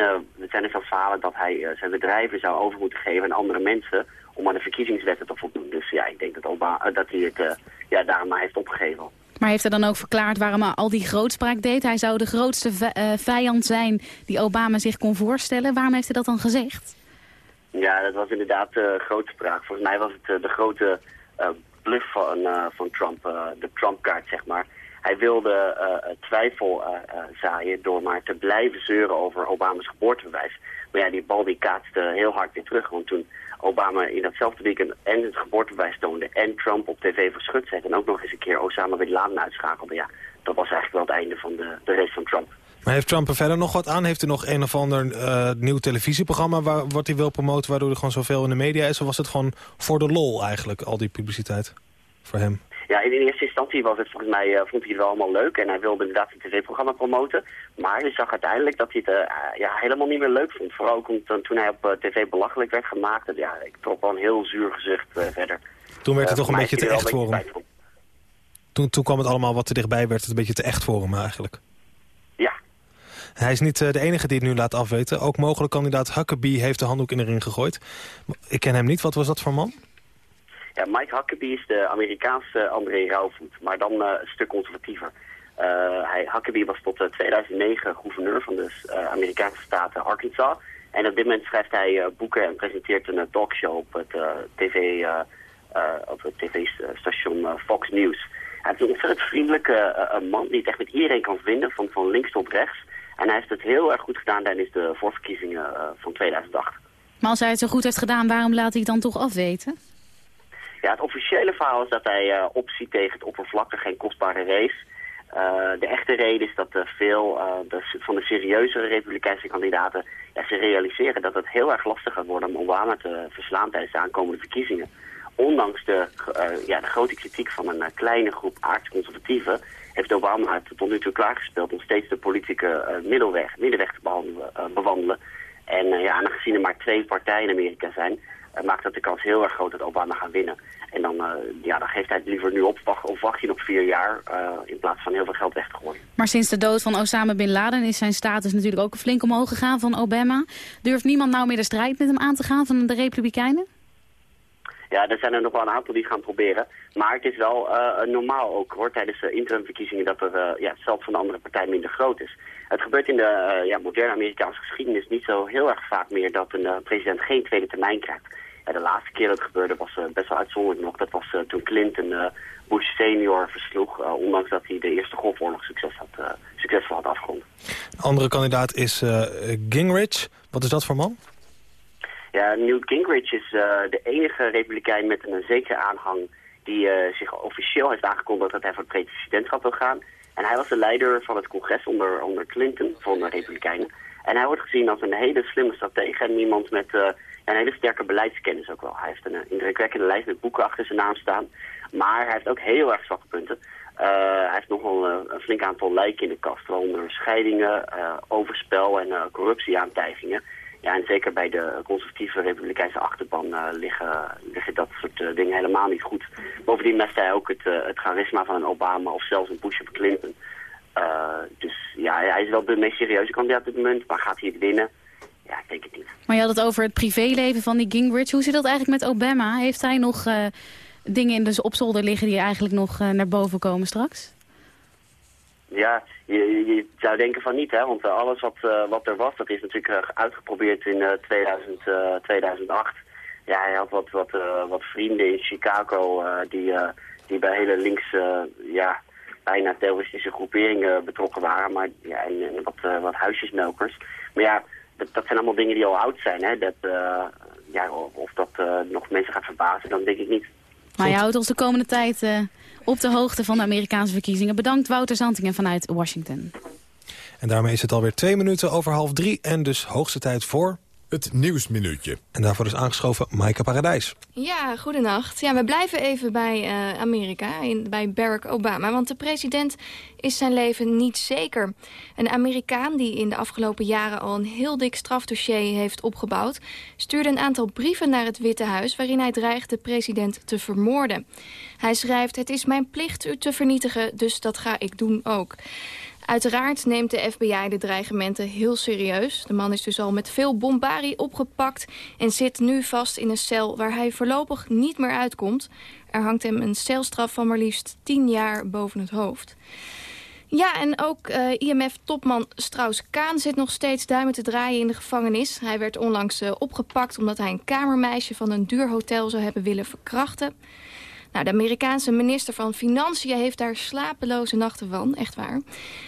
zijn er zelfs verhalen dat hij zijn bedrijven zou over moeten geven aan andere mensen om aan de verkiezingswetten te voldoen. Dus ja, ik denk dat, Obama, dat hij het ja, daarom maar heeft opgegeven. Maar heeft hij dan ook verklaard waarom hij al die grootspraak deed? Hij zou de grootste eh, vijand zijn die Obama zich kon voorstellen. Waarom heeft hij dat dan gezegd? Ja, dat was inderdaad uh, grootspraak. Volgens mij was het uh, de grote bluff van, van Trump, de Trump-kaart, zeg maar. Hij wilde twijfel zaaien door maar te blijven zeuren over Obama's geboortebewijs. Maar ja, die bal die kaatste heel hard weer terug. Want toen Obama in datzelfde weekend en het geboortebewijs toonde... en Trump op tv verschut zette en ook nog eens een keer Osama Bin Laden uitschakelde... ja, dat was eigenlijk wel het einde van de, de race van Trump. Maar heeft Trump er verder nog wat aan? Heeft hij nog een of ander uh, nieuw televisieprogramma... Waar, wat hij wil promoten waardoor er gewoon zoveel in de media is? Of was het gewoon voor de lol eigenlijk, al die publiciteit voor hem? Ja, in eerste instantie was het volgens mij, uh, vond hij het wel allemaal leuk en hij wilde inderdaad een tv-programma promoten. Maar je zag uiteindelijk dat hij het uh, ja, helemaal niet meer leuk vond. Vooral ook toen hij op tv belachelijk werd gemaakt. Ja, ik trok wel een heel zuur gezicht verder. Toen werd het toch een beetje te echt voor hem. Toen, toen kwam het allemaal wat te dichtbij, werd het een beetje te echt voor hem eigenlijk. Ja. Hij is niet de enige die het nu laat afweten. Ook mogelijk kandidaat Huckabee heeft de handdoek in de ring gegooid. Ik ken hem niet. Wat was dat voor man? Ja, Mike Huckabee is de Amerikaanse André Rauwvoet, maar dan uh, een stuk conservatiever. Uh, hij, Huckabee was tot 2009 gouverneur van de Amerikaanse staat Arkansas. En op dit moment schrijft hij boeken en presenteert een talkshow op het tv, op het tv-station Fox News. Hij is een ontzettend vriendelijke man die het echt met iedereen kan vinden, van, van links tot rechts. En hij heeft het heel erg goed gedaan tijdens de voorverkiezingen van 2008. Maar als hij het zo goed heeft gedaan, waarom laat hij dan toch afweten? Ja, het officiële verhaal is dat hij uh, opziet tegen het oppervlakkige en kostbare race. Uh, de echte reden is dat uh, veel van de serieuze republikeinse kandidaten ja, ze realiseren dat het heel erg lastig gaat worden om Obama te verslaan tijdens de aankomende verkiezingen. Ondanks de, ja, de grote kritiek van een kleine groep aardsconservatieven heeft Obama het tot nu toe klaargespeeld om steeds de politieke middelweg, middenweg te bewandelen. En ja, aangezien er maar twee partijen in Amerika zijn, maakt dat de kans heel erg groot dat Obama gaat winnen. En dan, uh, ja, dan geeft hij het liever nu op of wacht hij nog vier jaar uh, in plaats van heel veel geld weg te gooien. Maar sinds de dood van Osama Bin Laden is zijn status natuurlijk ook flink omhoog gegaan van Obama. Durft niemand nou meer de strijd met hem aan te gaan van de Republikeinen? Ja, er zijn er nog wel een aantal die gaan proberen. Maar het is wel uh, normaal ook hoor, tijdens de interimverkiezingen dat er ja, het veld van de andere partij minder groot is. Het gebeurt in de ja, moderne Amerikaanse geschiedenis niet zo heel erg vaak meer dat een president geen tweede termijn krijgt. Ja, de laatste keer dat het gebeurde was uh, best wel uitzonderlijk nog. Dat was uh, toen Clinton uh, Bush senior versloeg, ondanks dat hij de Eerste Golfoorlog succes had, succesvol had afgerond. Andere kandidaat is Gingrich. Wat is dat voor man? Ja, Newt Gingrich is de enige republikein met een zekere aanhang die zich officieel heeft aangekondigd dat hij voor het presidentschap wil gaan. En hij was de leider van het congres onder, onder Clinton, van de republikeinen. En hij wordt gezien als een hele slimme stratege en iemand met een hele sterke beleidskennis ook wel. Hij heeft een indrukwekkende lijst met boeken achter zijn naam staan. Maar hij heeft ook heel erg zwakke punten. Uh, hij heeft nogal een, flink aantal lijken in de kast. Waaronder scheidingen, uh, overspel en uh, corruptieaantijgingen. Ja, en zeker bij de conservatieve republikeinse achterban liggen, liggen dat soort dingen helemaal niet goed. Bovendien mest hij ook het, het charisma van een Obama of zelfs een Bush of Clinton. dus ja, hij is wel de meest serieuze kandidaat op dit moment. Maar gaat hij het winnen? ja, ik denk het niet. Maar je had het over het privéleven van die Gingrich. Hoe zit dat eigenlijk met Obama? Heeft hij nog dingen in de opzolder liggen die eigenlijk nog naar boven komen straks? Ja, je, zou denken van niet, hè? want uh, alles wat, wat er was, dat is natuurlijk uitgeprobeerd in 2000, 2008. Ja, hij had wat, wat, wat vrienden in Chicago die, die bij hele linkse, ja, bijna terroristische groeperingen betrokken waren. Maar ja, en, wat, wat huisjesmelkers. Maar ja, dat, dat, zijn allemaal dingen die al oud zijn. Hè? Dat, uh, ja, of dat uh, nog mensen gaat verbazen, dan denk ik niet. Maar je houdt ons de komende tijd uh, op de hoogte van de Amerikaanse verkiezingen. Bedankt Wouter Zantingen vanuit Washington. En daarmee is het alweer twee minuten over half drie en dus hoogste tijd voor... Het Nieuwsminuutje. En daarvoor is aangeschoven Maaike Paradijs. Ja, goedenacht. Ja, we blijven even bij uh, Amerika, in, bij Barack Obama. Want de president is zijn leven niet zeker. Een Amerikaan die in de afgelopen jaren al een heel dik strafdossier heeft opgebouwd... stuurde een aantal brieven naar het Witte Huis... waarin hij dreigt de president te vermoorden. Hij schrijft, het is mijn plicht u te vernietigen, dus dat ga ik doen ook. Uiteraard neemt de FBI de dreigementen heel serieus. De man is dus al met veel bombarie opgepakt... en zit nu vast in een cel waar hij voorlopig niet meer uitkomt. Er hangt hem een celstraf van maar liefst 10 jaar boven het hoofd. Ja, en ook uh, IMF-topman Strauss-Kaan zit nog steeds duimen te draaien in de gevangenis. Hij werd onlangs uh, opgepakt omdat hij een kamermeisje van een duur hotel zou hebben willen verkrachten. Nou, de Amerikaanse minister van Financiën heeft daar slapeloze nachten van, echt waar.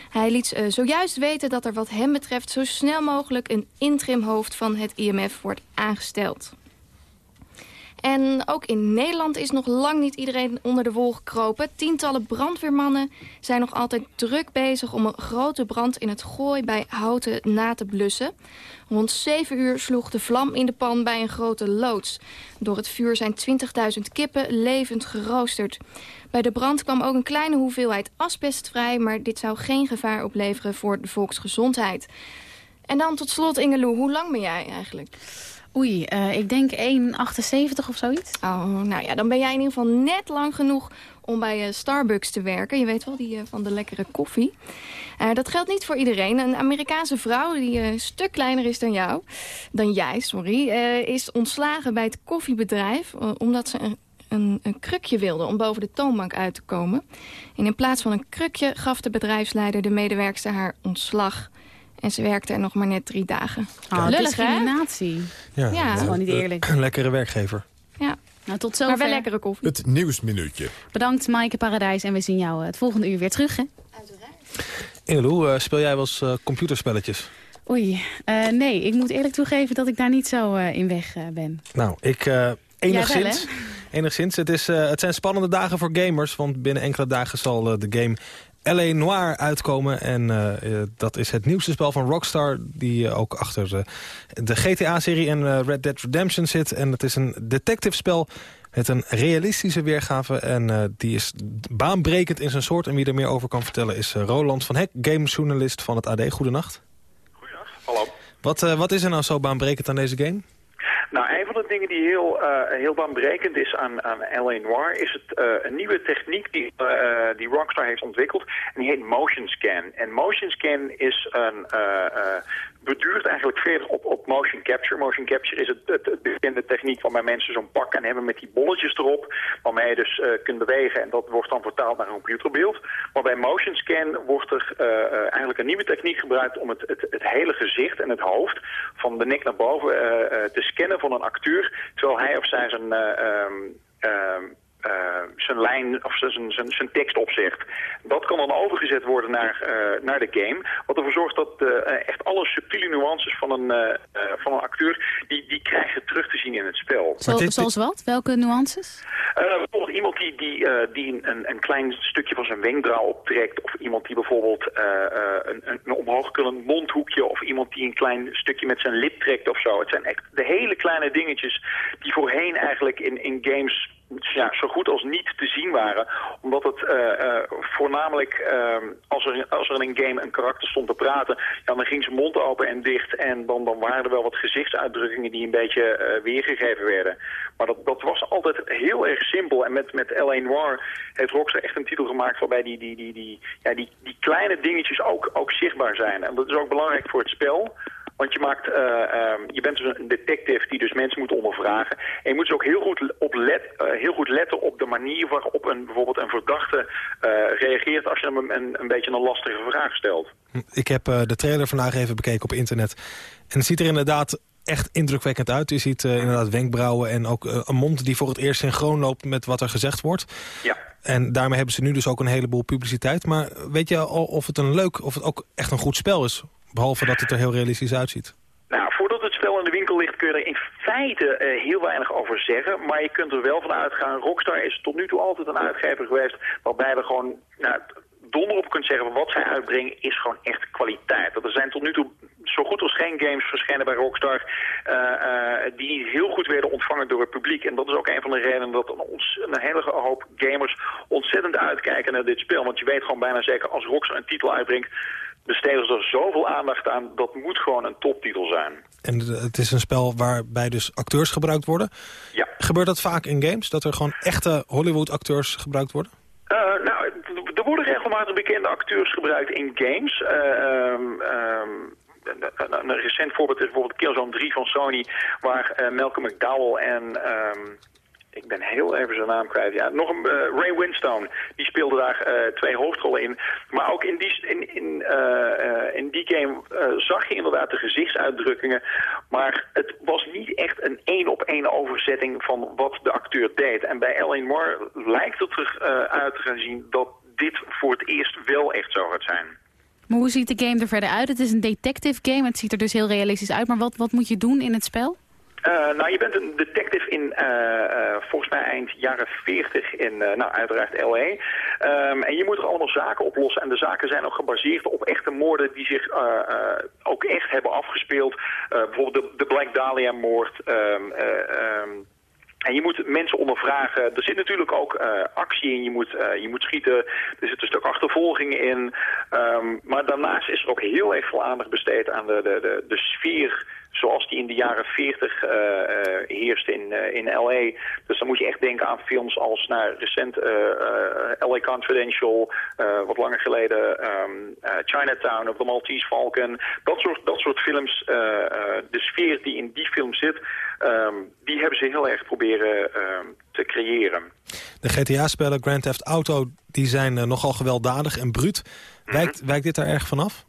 Hij liet uh, zojuist weten dat er wat hem betreft zo snel mogelijk een interimhoofd van het IMF wordt aangesteld. En ook in Nederland is nog lang niet iedereen onder de wol gekropen. Tientallen brandweermannen zijn nog altijd druk bezig om een grote brand in het gooi bij Houten na te blussen. Rond 7 uur sloeg de vlam in de pan bij een grote loods. Door het vuur zijn 20.000 kippen levend geroosterd. Bij de brand kwam ook een kleine hoeveelheid asbest vrij... maar dit zou geen gevaar opleveren voor de volksgezondheid. En dan tot slot, Ingeloe, hoe lang ben jij eigenlijk? Oei, uh, ik denk 1,78 of zoiets. Oh, nou ja, dan ben jij in ieder geval net lang genoeg om bij uh, Starbucks te werken. Je weet wel, die uh, van de lekkere koffie. dat geldt niet voor iedereen. Een Amerikaanse vrouw die een stuk kleiner is dan jou, dan jij, sorry, is ontslagen bij het koffiebedrijf omdat ze een een, een, krukje wilde om boven de toonbank uit te komen. En in plaats van een krukje gaf de bedrijfsleider de medewerkster haar ontslag. En ze werkte er nog maar net drie dagen. Oh, Lullig, discriminatie. Ja, ja. Dat is gewoon niet eerlijk. Een lekkere werkgever. Ja. Nou, tot zover. Maar wel lekkere koffie. Het Nieuwsminuutje. Bedankt Maaike Paradijs en we zien jou het volgende uur weer terug. Hè? Ingeloe, uh, speel jij wel eens uh, computerspelletjes? Oei, uh, nee. Ik moet eerlijk toegeven dat ik daar niet zo in weg ben. Nou, ik enigszins... enigszins. Het, is, het zijn spannende dagen voor gamers, want binnen enkele dagen zal de game L.A. Noir uitkomen. En uh, dat is het nieuwste spel van Rockstar... die uh, ook achter de GTA-serie en Red Dead Redemption zit. En het is een detective-spel met een realistische weergave. En die is baanbrekend in zijn soort. En wie er meer over kan vertellen is Roland van Hek... gamejournalist van het AD. Goedenacht. Goedenacht, hallo. Wat, wat is er nou zo baanbrekend aan deze game? [laughs] Nou, een van de dingen die heel, uh, heel baanbrekend is aan, aan L.A. Noir... is het, uh, een nieuwe techniek die, uh, die Rockstar heeft ontwikkeld. En die heet Motion Scan. En Motion Scan is een beduurt eigenlijk verder op, op motion capture. Motion capture is het, bekende techniek waarmee mensen zo'n pak kan hebben met die bolletjes erop. Waarmee je dus kunt bewegen en dat wordt dan vertaald naar een computerbeeld. Maar bij motion scan wordt er eigenlijk een nieuwe techniek gebruikt om het, het, het, hele gezicht en het hoofd van de nek naar boven te scannen van een acteur. Terwijl hij of zij zijn... Um, uh, zijn lijn of zijn, zijn, zijn tekst opzegt. Dat kan dan overgezet worden naar, uh, naar de game. Wat ervoor zorgt dat uh, echt alle subtiele nuances van een, van een acteur... Die, die krijgen terug te zien in het spel. Zo, zoals wat? Welke nuances? bijvoorbeeld iemand die, die, die een, een klein stukje van zijn wenkbrauw optrekt... of iemand die bijvoorbeeld een, een, een omhoogkullend mondhoekje... of iemand die een klein stukje met zijn lip trekt of zo. Het zijn echt de hele kleine dingetjes die voorheen eigenlijk in, in games ja, zo goed als niet te zien waren. Omdat het uh, uh, voornamelijk, uh, als, er, als er in een game een karakter stond te praten... Dan ging zijn mond open en dicht en dan, waren er wel wat gezichtsuitdrukkingen... die een beetje weergegeven werden. Maar dat, dat was altijd heel erg simpel. En met, met L.A. Noir heeft Rockstar echt een titel gemaakt... waarbij die, die, die, die, ja, die, die kleine dingetjes ook, ook zichtbaar zijn. En dat is ook belangrijk voor het spel Want je, maakt, eh, ehm, je bent dus een detective die dus mensen moet ondervragen. En je moet dus ook heel goed, op let, eh, heel goed letten op de manier waarop een, bijvoorbeeld een verdachte eh, reageert als je hem een, een beetje een lastige vraag stelt. Ik heb de trailer vandaag even bekeken op internet. En het ziet er inderdaad echt indrukwekkend uit. Je ziet inderdaad wenkbrauwen en ook een mond die voor het eerst synchroon loopt met wat er gezegd wordt. Ja. En daarmee hebben ze nu dus ook een heleboel publiciteit. Maar weet je al of het een leuk, of het ook echt een goed spel is? Behalve dat het er heel realistisch uitziet. Nou, voordat het spel in de winkel ligt kun je er in feite eh, heel weinig over zeggen. Maar je kunt er wel van uitgaan. Rockstar is tot nu toe altijd een uitgever geweest waarbij we gewoon nou, donder op kunt zeggen wat zij uitbrengen is gewoon echt kwaliteit. Er zijn tot nu toe zo goed als geen games verschenen bij Rockstar eh, eh, die heel goed werden ontvangen door het publiek. En dat is ook een van de redenen dat ons, een hele hoop gamers ontzettend uitkijken naar dit spel. Want je weet gewoon bijna zeker als Rockstar een titel uitbrengt besteden ze er zoveel aandacht aan. Dat moet gewoon een toptitel zijn. En het is een spel waarbij dus acteurs gebruikt worden. Ja. Gebeurt dat vaak in games? Dat er gewoon echte Hollywood-acteurs gebruikt worden? Uh, nou, er worden regelmatig bekende acteurs gebruikt in games. Uh, um, um, een, recent voorbeeld is bijvoorbeeld Killzone 3 van Sony... waar uh, Malcolm McDowell en... Um, ik ben heel even zijn naam kwijt. Ja, nog een uh, Ray Winstone. Die speelde daar uh, twee hoofdrollen in. Maar ook in die, in, in, uh, in die game zag je inderdaad de gezichtsuitdrukkingen. Maar het was niet echt een één op één overzetting van wat de acteur deed. En bij Ellen Moore lijkt het eruit te gaan zien dat dit voor het eerst wel echt zo gaat zijn. Maar hoe ziet de game er verder uit? Het is een detective game. Het ziet er dus heel realistisch uit. Maar wat, wat moet je doen in het spel? Uh, nou, je bent een detective in, uh, uh, volgens mij eind jaren 40 in, nou, uiteraard L.A. Um, en je moet er allemaal zaken oplossen. En de zaken zijn ook gebaseerd op echte moorden die zich ook echt hebben afgespeeld. bijvoorbeeld de, de Black Dahlia-moord. Um, um, en je moet mensen ondervragen. Er zit natuurlijk ook actie in. Je moet, je moet schieten. Er zit een stuk achtervolging in. Maar daarnaast is er ook heel erg veel aandacht besteed aan de, de, de sfeer zoals die in de jaren 40 uh, heerste in, in L.A. Dus dan moet je echt denken aan films als nou, recent L.A. Confidential, wat langer geleden um, Chinatown of The Maltese Falcon. Dat soort, dat soort films, de sfeer die in die film zit, um, die hebben ze heel erg proberen te creëren. De GTA-spellen Grand Theft Auto die zijn nogal gewelddadig en bruut. Wijkt, wijkt dit daar erg vanaf?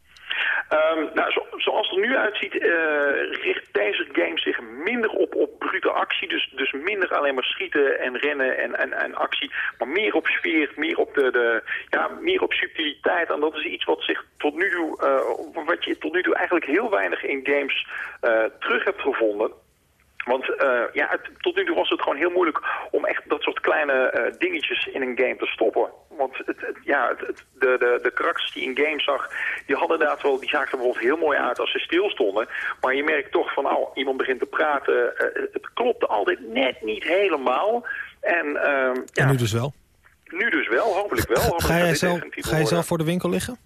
Um, nou, zo, zoals het er nu uitziet, uh, richt deze game zich minder op, op brute actie. Dus, dus minder alleen maar schieten en rennen en, en, en actie. Maar meer op sfeer, meer op, de, de, ja, meer op subtiliteit. En dat is iets wat, zich tot nu toe, uh, wat je tot nu toe eigenlijk heel weinig in games uh, terug hebt gevonden. Want uh, ja, het, tot nu toe was het gewoon heel moeilijk om echt dat soort kleine uh, dingetjes in een game te stoppen. Want het, het, ja, het, de, de, de karakters die in games zag, die hadden inderdaad wel, die zagen er bijvoorbeeld heel mooi uit als ze stilstonden. Maar je merkt toch van, nou, iemand begint te praten. Uh, het klopte altijd net niet helemaal. En, ja, nu dus wel? Nu dus wel, hopelijk wel. Hopelijk ga, jij zelf, ga je zelf voor de winkel liggen?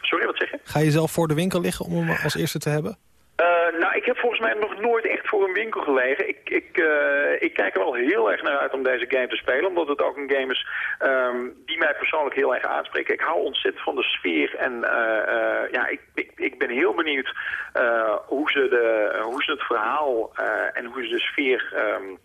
Sorry, wat zeg je? Ga je zelf voor de winkel liggen om hem als eerste te hebben? Uh, nou, ik heb volgens mij nog nooit echt voor een winkel gelegen. Ik, ik, uh, ik kijk er wel heel erg naar uit om deze game te spelen. Omdat het ook een game is um, die mij persoonlijk heel erg aanspreekt. Ik hou ontzettend van de sfeer. En uh, ja, ik, ik, ik ben heel benieuwd hoe, ze de, hoe ze het verhaal en hoe ze de sfeer... Um,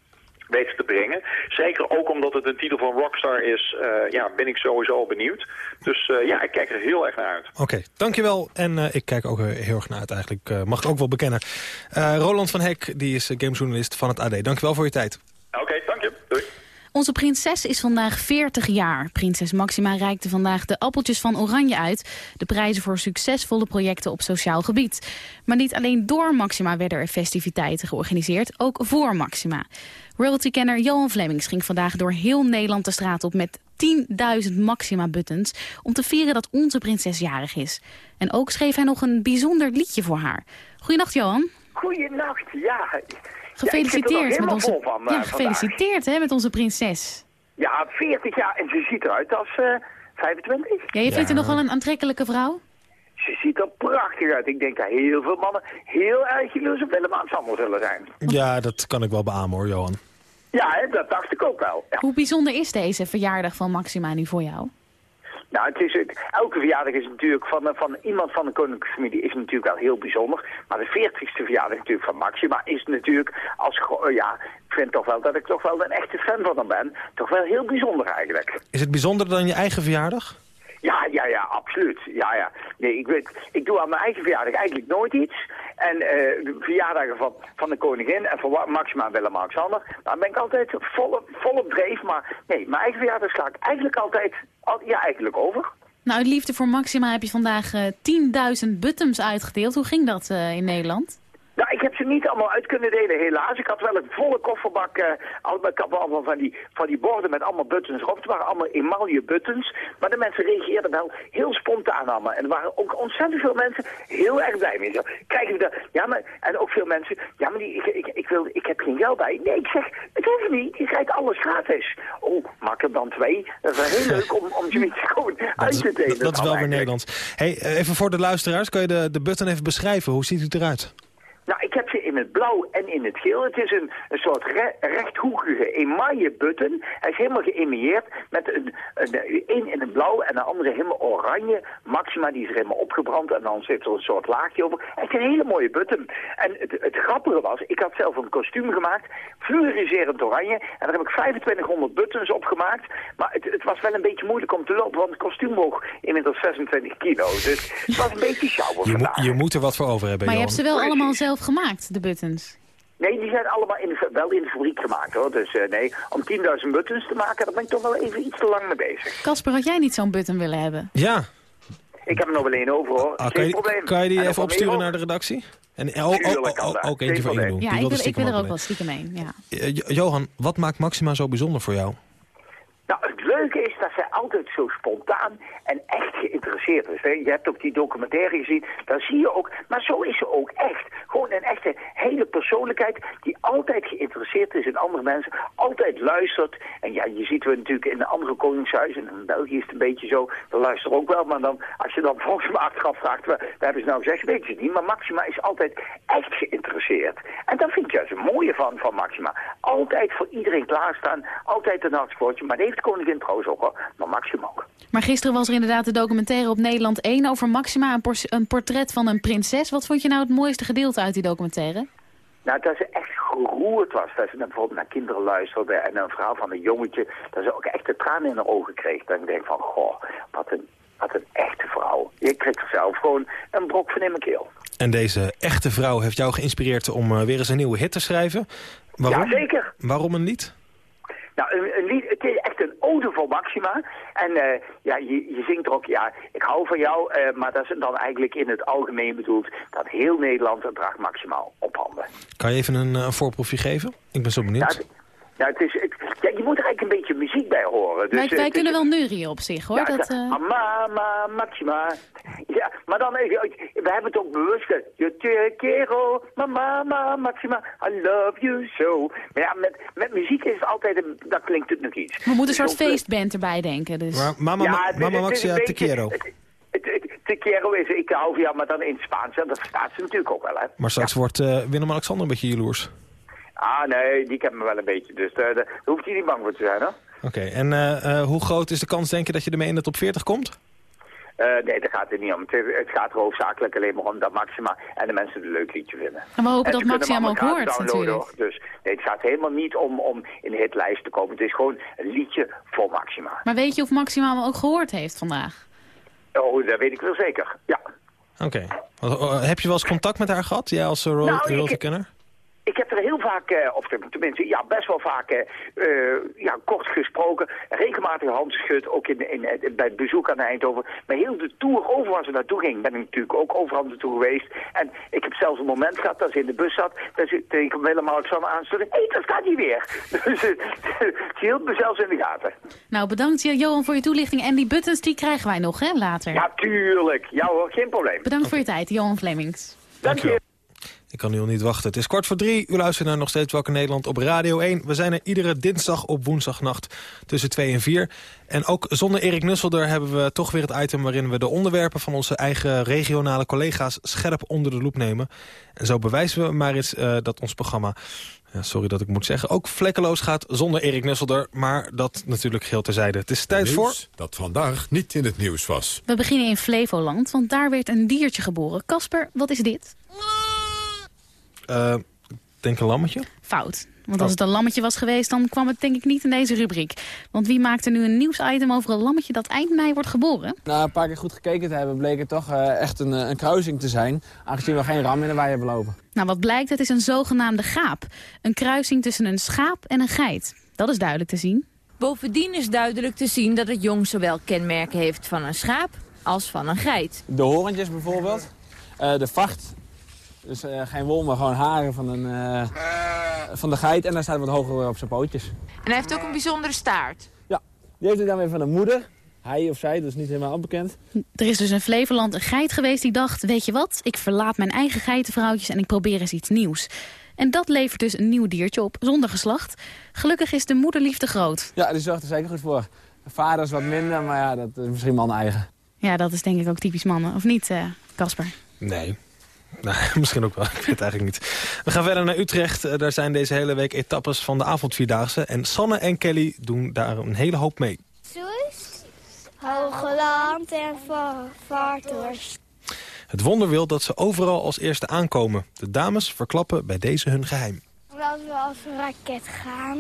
weten te brengen. Zeker ook omdat het een titel van Rockstar is, uh, ja, ben ik sowieso benieuwd. Dus uh, ja, ik kijk er heel erg naar uit. Oké, dankjewel. En uh, ik kijk ook heel erg naar uit eigenlijk. mag ik ook wel bekennen. Roland van Hek, die is gamejournalist van het AD. Dankjewel voor je tijd. Oké, okay, dank je. Doei. Onze prinses is vandaag 40 jaar. Prinses Maxima reikte vandaag de appeltjes van Oranje uit. De prijzen voor succesvolle projecten op sociaal gebied. Maar niet alleen door Maxima werden er festiviteiten georganiseerd, ook voor Maxima. Royalty-kenner Johan Flemings ging vandaag door heel Nederland de straat op met 10.000 Maxima-buttons... om te vieren dat onze prinses jarig is. En ook schreef hij nog een bijzonder liedje voor haar. Goedenacht, Johan. Goedenacht, ja. Gefeliciteerd ja, met onze, van, ja, gefeliciteerd hè, met onze prinses. Ja, 40 jaar en ze ziet eruit als uh, 25. Ja, je vindt ja. er nog wel een aantrekkelijke vrouw? Ze ziet er prachtig uit. Ik denk dat heel veel mannen heel erg jaloers op Willem-Alexander zullen zijn. Ja, dat kan ik wel beamen hoor, Johan. Ja, hè, dat dacht ik ook wel. Ja. Hoe bijzonder is deze verjaardag van Maxima nu voor jou? Nou, het is, het- elke verjaardag is natuurlijk van, eh, van iemand van de koninklijke familie is natuurlijk wel heel bijzonder. Maar de 40ste verjaardag natuurlijk van Maxima is natuurlijk als, eh, ja, ik vind toch wel dat ik toch wel een echte fan van hem ben. Toch wel heel bijzonder eigenlijk. Is het bijzonder dan je eigen verjaardag? Ja, ja, ja, absoluut. Ja, ja. Nee, ik, weet, ik doe aan mijn eigen verjaardag eigenlijk nooit iets. En eh, de verjaardagen van, van de koningin en van Maxima Willem-Alexander, daar ben ik altijd vol, op dreef. Maar nee, mijn eigen verjaardag sla ik eigenlijk altijd, al, ja, eigenlijk over. Nou, uit liefde voor Maxima heb je vandaag eh 10.000 buttons uitgedeeld. Hoe ging dat eh, in Nederland? Ik heb ze niet allemaal uit kunnen delen, helaas. Ik had wel een volle kofferbak. eh ik had wel allemaal van die, van die borden met allemaal buttons erop. Het waren allemaal emaille buttons. Maar de mensen reageerden wel heel spontaan allemaal. En er waren ook ontzettend veel mensen heel erg blij mee. Zo, krijgen we dat? Ja, maar, en ook veel mensen. Ja, maar die, ik, ik, ik, wil, ik heb geen geld bij. Nee, ik zeg, het hoeft niet. Je krijgt alles gratis. Oh, maak er dan twee. Dat is wel heel leuk om, om zoiets [laughs] gewoon uit te delen. Dat, dat is wel weer Nederlands. Hey, eh, even voor de luisteraars, kan je de, de button even beschrijven? Hoe ziet het eruit? Nou, ik heb ze in het blauw en in het geel. Het is een, een soort re- rechthoekige emaille button. Hij is helemaal geëmailleerd met een, een, een in het blauw en de andere helemaal oranje. Maxima, die is er helemaal opgebrand en dan zit er een soort laagje over. Het is een hele mooie button. En het, het grappige was, ik had zelf een kostuum gemaakt, fluoriserend oranje. En daar heb ik 2500 buttons op gemaakt. Maar het, het was wel een beetje moeilijk om te lopen, want het kostuum woog inmiddels 26 kilo. Dus het was een beetje sjouwer Je, je moet er wat voor over hebben, Maar je hebt ze wel allemaal zelf gemaakt, de buttons. Nee, die zijn allemaal in de, wel in de fabriek gemaakt hoor. Dus eh, nee, om 10.000 buttons te maken, daar ben ik toch wel even iets te lang mee bezig. Casper, had jij niet zo'n button willen hebben? Ja, Ik heb er nog wel één over hoor. Ah, Geen kan, je, probleem. kan je die even opsturen naar de redactie? En oh, oh, oh, oh, ook eentje Geen van je probleem. doen. Ja, ik wil, ik wil er ook wel stiekem heen. Ja. Eh, Jo- Johan, wat maakt Maxima zo bijzonder voor jou? Nou, het leuke is dat zij altijd zo spontaan en echt geïnteresseerd is. Hè. Je hebt ook die documentaire gezien, daar zie je ook, maar zo is ze ook echt. Gewoon een echte hele persoonlijkheid die altijd geïnteresseerd is in andere mensen, altijd luistert. En ja, je ziet we natuurlijk in de andere koningshuizen, en in België is het een beetje zo, we luisteren ook wel, maar dan, als je dan [laughs] volgens mij achteraf vraagt, waar, hebben ze nou gezegd, weet je het niet. Maar Maxima is altijd echt geïnteresseerd. En dat vind ik juist een mooie van, van Maxima. Altijd voor iedereen klaarstaan, altijd een hartsportje, maar heeft koningin trouwens ook maar Maxima ook. Maar gisteren was er inderdaad de documentaire op Nederland 1 over Maxima, een, portret van een prinses. Wat vond je nou het mooiste gedeelte uit die documentaire? Nou, dat ze echt geroerd was. Dat ze dan bijvoorbeeld naar kinderen luisterde en een verhaal van een jongetje. Dat ze ook echt de tranen in haar ogen kreeg. Dat ik denk van, goh, wat een, wat een echte vrouw. Je kreeg er zelf gewoon een brok van in mijn keel. En deze echte vrouw heeft jou geïnspireerd om eh, weer eens een nieuwe hit te schrijven. Waarom? Ja, zeker. Waarom een lied? Nou, een, een lied, het is echt een ode voor Maxima. En eh, ja, je, je zingt er ook, ja, ik hou van jou. eh, maar dat is dan eigenlijk in het algemeen bedoeld dat heel Nederland het draagt Maxima op handen. Kan je even een, eh, een voorproefje geven? Ik ben zo benieuwd. Het- ja, het is, het- ja, je moet er eigenlijk een beetje muziek bij horen. Dus, wij eh, wij het is- kunnen wel neurien op zich hoor. Ja, dat, ze- eh, Mama, Maxima. Ja, maar dan even, we hebben het ook bewust. Je te quiero, mama, Maxima, I love you so. Maar ja, met, met muziek is het altijd, een, dat klinkt het nog iets. we moeten een Dus soort feestband erbij denken. Dus. Maar mama, Ja, het- mama een te quiero is, ik hou van jou, maar dan in het Spaans. En dat verstaat ze natuurlijk ook wel, hè. Maar straks wordt eh, Willem-Alexander een beetje jaloers. Ah, nee, die kennen me wel een beetje. Dus eh, daar hoeft hij niet bang voor te zijn, hoor. Oké, en eh, eh, hoe groot is de kans, denk je, dat je ermee in de top 40 komt? Eh, nee, daar gaat het niet om. Het, het gaat er hoofdzakelijk alleen maar om dat Maxima en de mensen het een leuk liedje vinden. En we hopen En dat Maxima hem ook hoort natuurlijk. hoor. Dus nee, het gaat helemaal niet om, om in de hitlijst te komen. Het is gewoon een liedje voor Maxima. Maar weet je of Maxima hem ook gehoord heeft vandaag? Oh, dat weet ik wel zeker. Ja. Oké. Heb je wel eens contact met haar gehad, jij als uh, Nou, ik- royalty-kenner? Er heel vaak, eh, of tenminste, ja, best wel vaak eh, eh, ja, kort gesproken. Regelmatig hand geschud, ook in, in, in- bij het bezoek aan Eindhoven. Maar heel de tour over waar ze naartoe ging, ben ik natuurlijk ook overal naartoe geweest. En ik heb zelfs een moment gehad dat ze in de bus zat, dat ze tegen Willem-Alexander aanstelde. Hé, daar staat hij weer. [laughs] Dus [laughs] ze hield me zelfs in de gaten. Nou, bedankt Johan voor je toelichting. En die buttons die krijgen wij nog hè, later. Ja, tuurlijk. Ja hoor, geen probleem. Bedankt voor je tijd, Johan Flemings. Dank je. Ik kan nu al niet wachten. Het is kwart voor drie. U luistert naar Nog Steeds Wakker Nederland op Radio 1. We zijn er iedere dinsdag op woensdagnacht tussen 2 en 4. En ook zonder Erik Nusselder hebben we toch weer het item... waarin we de onderwerpen van onze eigen regionale collega's... scherp onder de loep nemen. En zo bewijzen we maar eens uh, dat ons programma... Ja, sorry dat ik moet zeggen, ook vlekkeloos gaat zonder Erik Nusselder. Maar dat natuurlijk geheel terzijde. Het is tijd voor... dat vandaag niet in het nieuws was. We beginnen in Flevoland, want daar werd een diertje geboren. Kasper, wat is dit? Uh, denk een lammetje? Fout. Want als het een lammetje was geweest, dan kwam het denk ik niet in deze rubriek. Want wie maakt er nu een nieuwsitem over een lammetje dat eind mei wordt geboren? Na een paar keer goed gekeken te hebben, bleek het toch uh, echt een, een, kruising te zijn. Aangezien we geen ram in de wei hebben lopen. Nou, wat blijkt, het is een zogenaamde gaap. Een kruising tussen een schaap en een geit. Dat is duidelijk te zien. Bovendien is duidelijk te zien dat het jong zowel kenmerken heeft van een schaap als van een geit. De horentjes bijvoorbeeld. Uh, de vacht dus uh, geen wol, maar gewoon haren van, een, uh, van de geit. En dan staat wat hoger op zijn pootjes. En hij heeft ook een bijzondere staart. Ja, die heeft hij dan weer van de moeder. Hij of zij, dat is niet helemaal onbekend. Er is dus in Flevoland een geit geweest die dacht... weet je wat, ik verlaat mijn eigen geitenvrouwtjes en ik probeer eens iets nieuws. En dat levert dus een nieuw diertje op, zonder geslacht. Gelukkig is de moederliefde groot. Ja, die zorgt er zeker goed voor. De vader is wat minder, maar ja, dat is misschien man eigen. Ja, dat is denk ik ook typisch mannen, of niet, Casper? Uh, nee, nou, [laughs] misschien ook wel, ik weet het eigenlijk niet. We gaan verder naar Utrecht. Daar zijn deze hele week etappes van de avondvierdaagse. En Sanne en Kelly doen daar een hele hoop mee. Soest, Hoogland en Vaarters. Het wonder wil dat ze overal als eerste aankomen. De dames verklappen bij deze hun geheim. Omdat we als een raket gaan.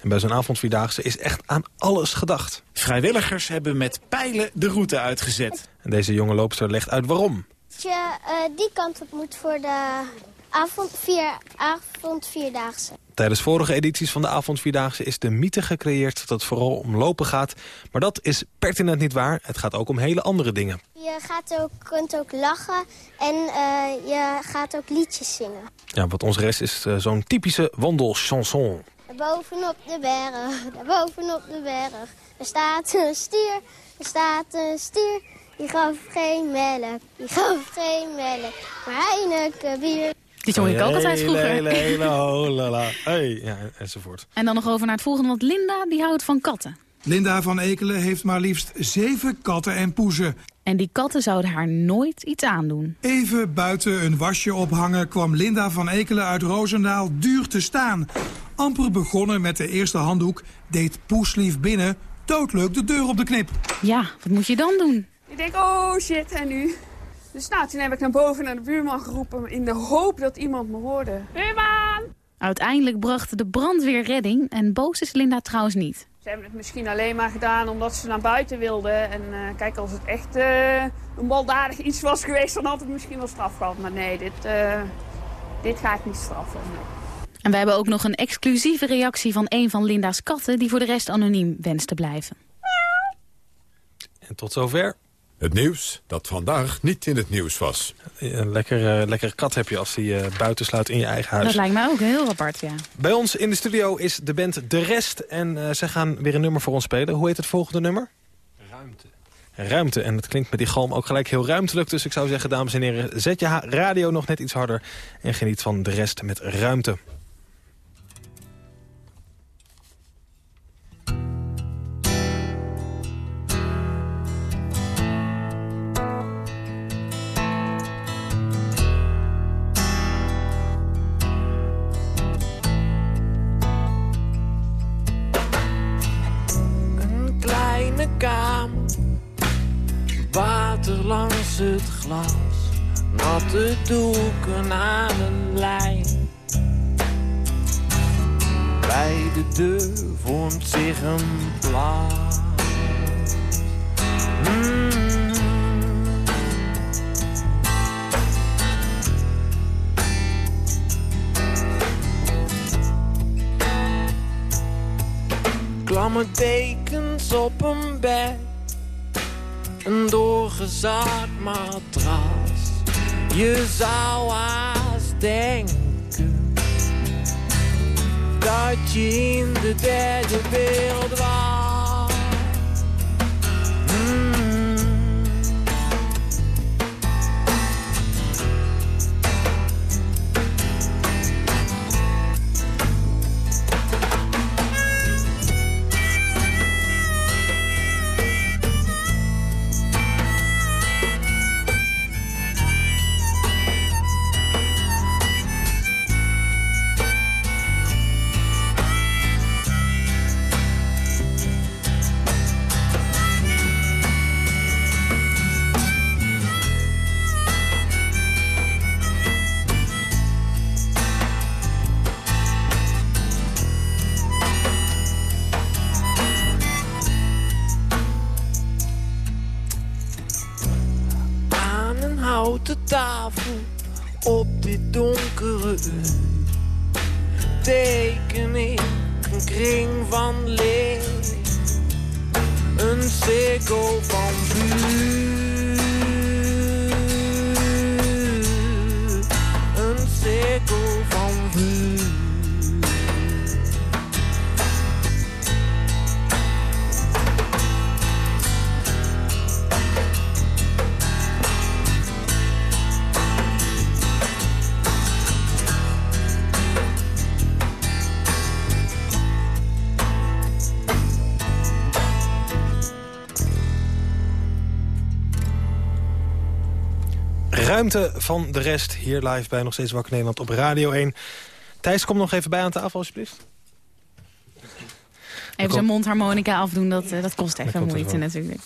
En bij zo'n avondvierdaagse is echt aan alles gedacht. Vrijwilligers hebben met pijlen de route uitgezet. En deze jonge loopster legt uit waarom je uh, die kant op moet voor de avond, vier, avondvierdaagse. Tijdens vorige edities van de avondvierdaagse is de mythe gecreëerd dat het vooral om lopen gaat. Maar dat is pertinent niet waar. Het gaat ook om hele andere dingen. Je gaat ook, kunt ook lachen en uh, je gaat ook liedjes zingen. Ja, wat ons rest is uh, zo'n typische wandelchanson. Bovenop de berg, bovenop de berg. Er staat een stier, er staat een stier. Die gaf geen melk, die gaf geen melk, maar Heineken bier. Dit zong ik ook altijd vroeger. Hele, hele, holala. [laughs] Hey, ja, enzovoort. En dan nog over naar het volgende, want Linda die houdt van katten. Linda van Ekelen heeft maar liefst zeven katten en poezen. En die katten zouden haar nooit iets aandoen. Even buiten een wasje ophangen kwam Linda van Ekelen uit Roosendaal duur te staan. Amper begonnen met de eerste handdoek deed Poeslief binnen doodleuk de deur op de knip. Ja, wat moet je dan doen? Ik denk, oh shit, en nu? Dus nou, toen heb ik naar boven naar de buurman geroepen... in de hoop dat iemand me hoorde. Buurman! Uiteindelijk bracht de brandweer redding en boos is Linda trouwens niet. Ze hebben het misschien alleen maar gedaan omdat ze naar buiten wilden. En uh, kijk, als het echt uh, een baldadig iets was geweest... dan had het misschien wel straf gehad. Maar nee, dit, uh, dit ga ik niet straffen. Nee. En we hebben ook nog een exclusieve reactie van een van Linda's katten... die voor de rest anoniem wenst te blijven. En tot zover het nieuws dat vandaag niet in het nieuws was. Een lekker, uh, lekker kat heb je als die uh, buiten sluit in je eigen huis. Dat lijkt mij ook heel apart, ja. Bij ons in de studio is de band De Rest. En uh, ze gaan weer een nummer voor ons spelen. Hoe heet het volgende nummer? Ruimte. Ruimte. En het klinkt met die galm ook gelijk heel ruimtelijk. Dus ik zou zeggen, dames en heren, zet je radio nog net iets harder. En geniet van De Rest met Ruimte. Het glas, natte doeken aan een lijn. Bij de deur vormt zich een plaats. Mm. Klamme op een bed een doorgezaakt matras. Je zou haast denken dat je in de derde wereld was. Van de rest hier live bij Nog Steeds Wakker Nederland op Radio 1. Thijs, kom nog even bij aan tafel alsjeblieft. Even zijn mondharmonica afdoen, dat, eh, dat kost even er moeite natuurlijk.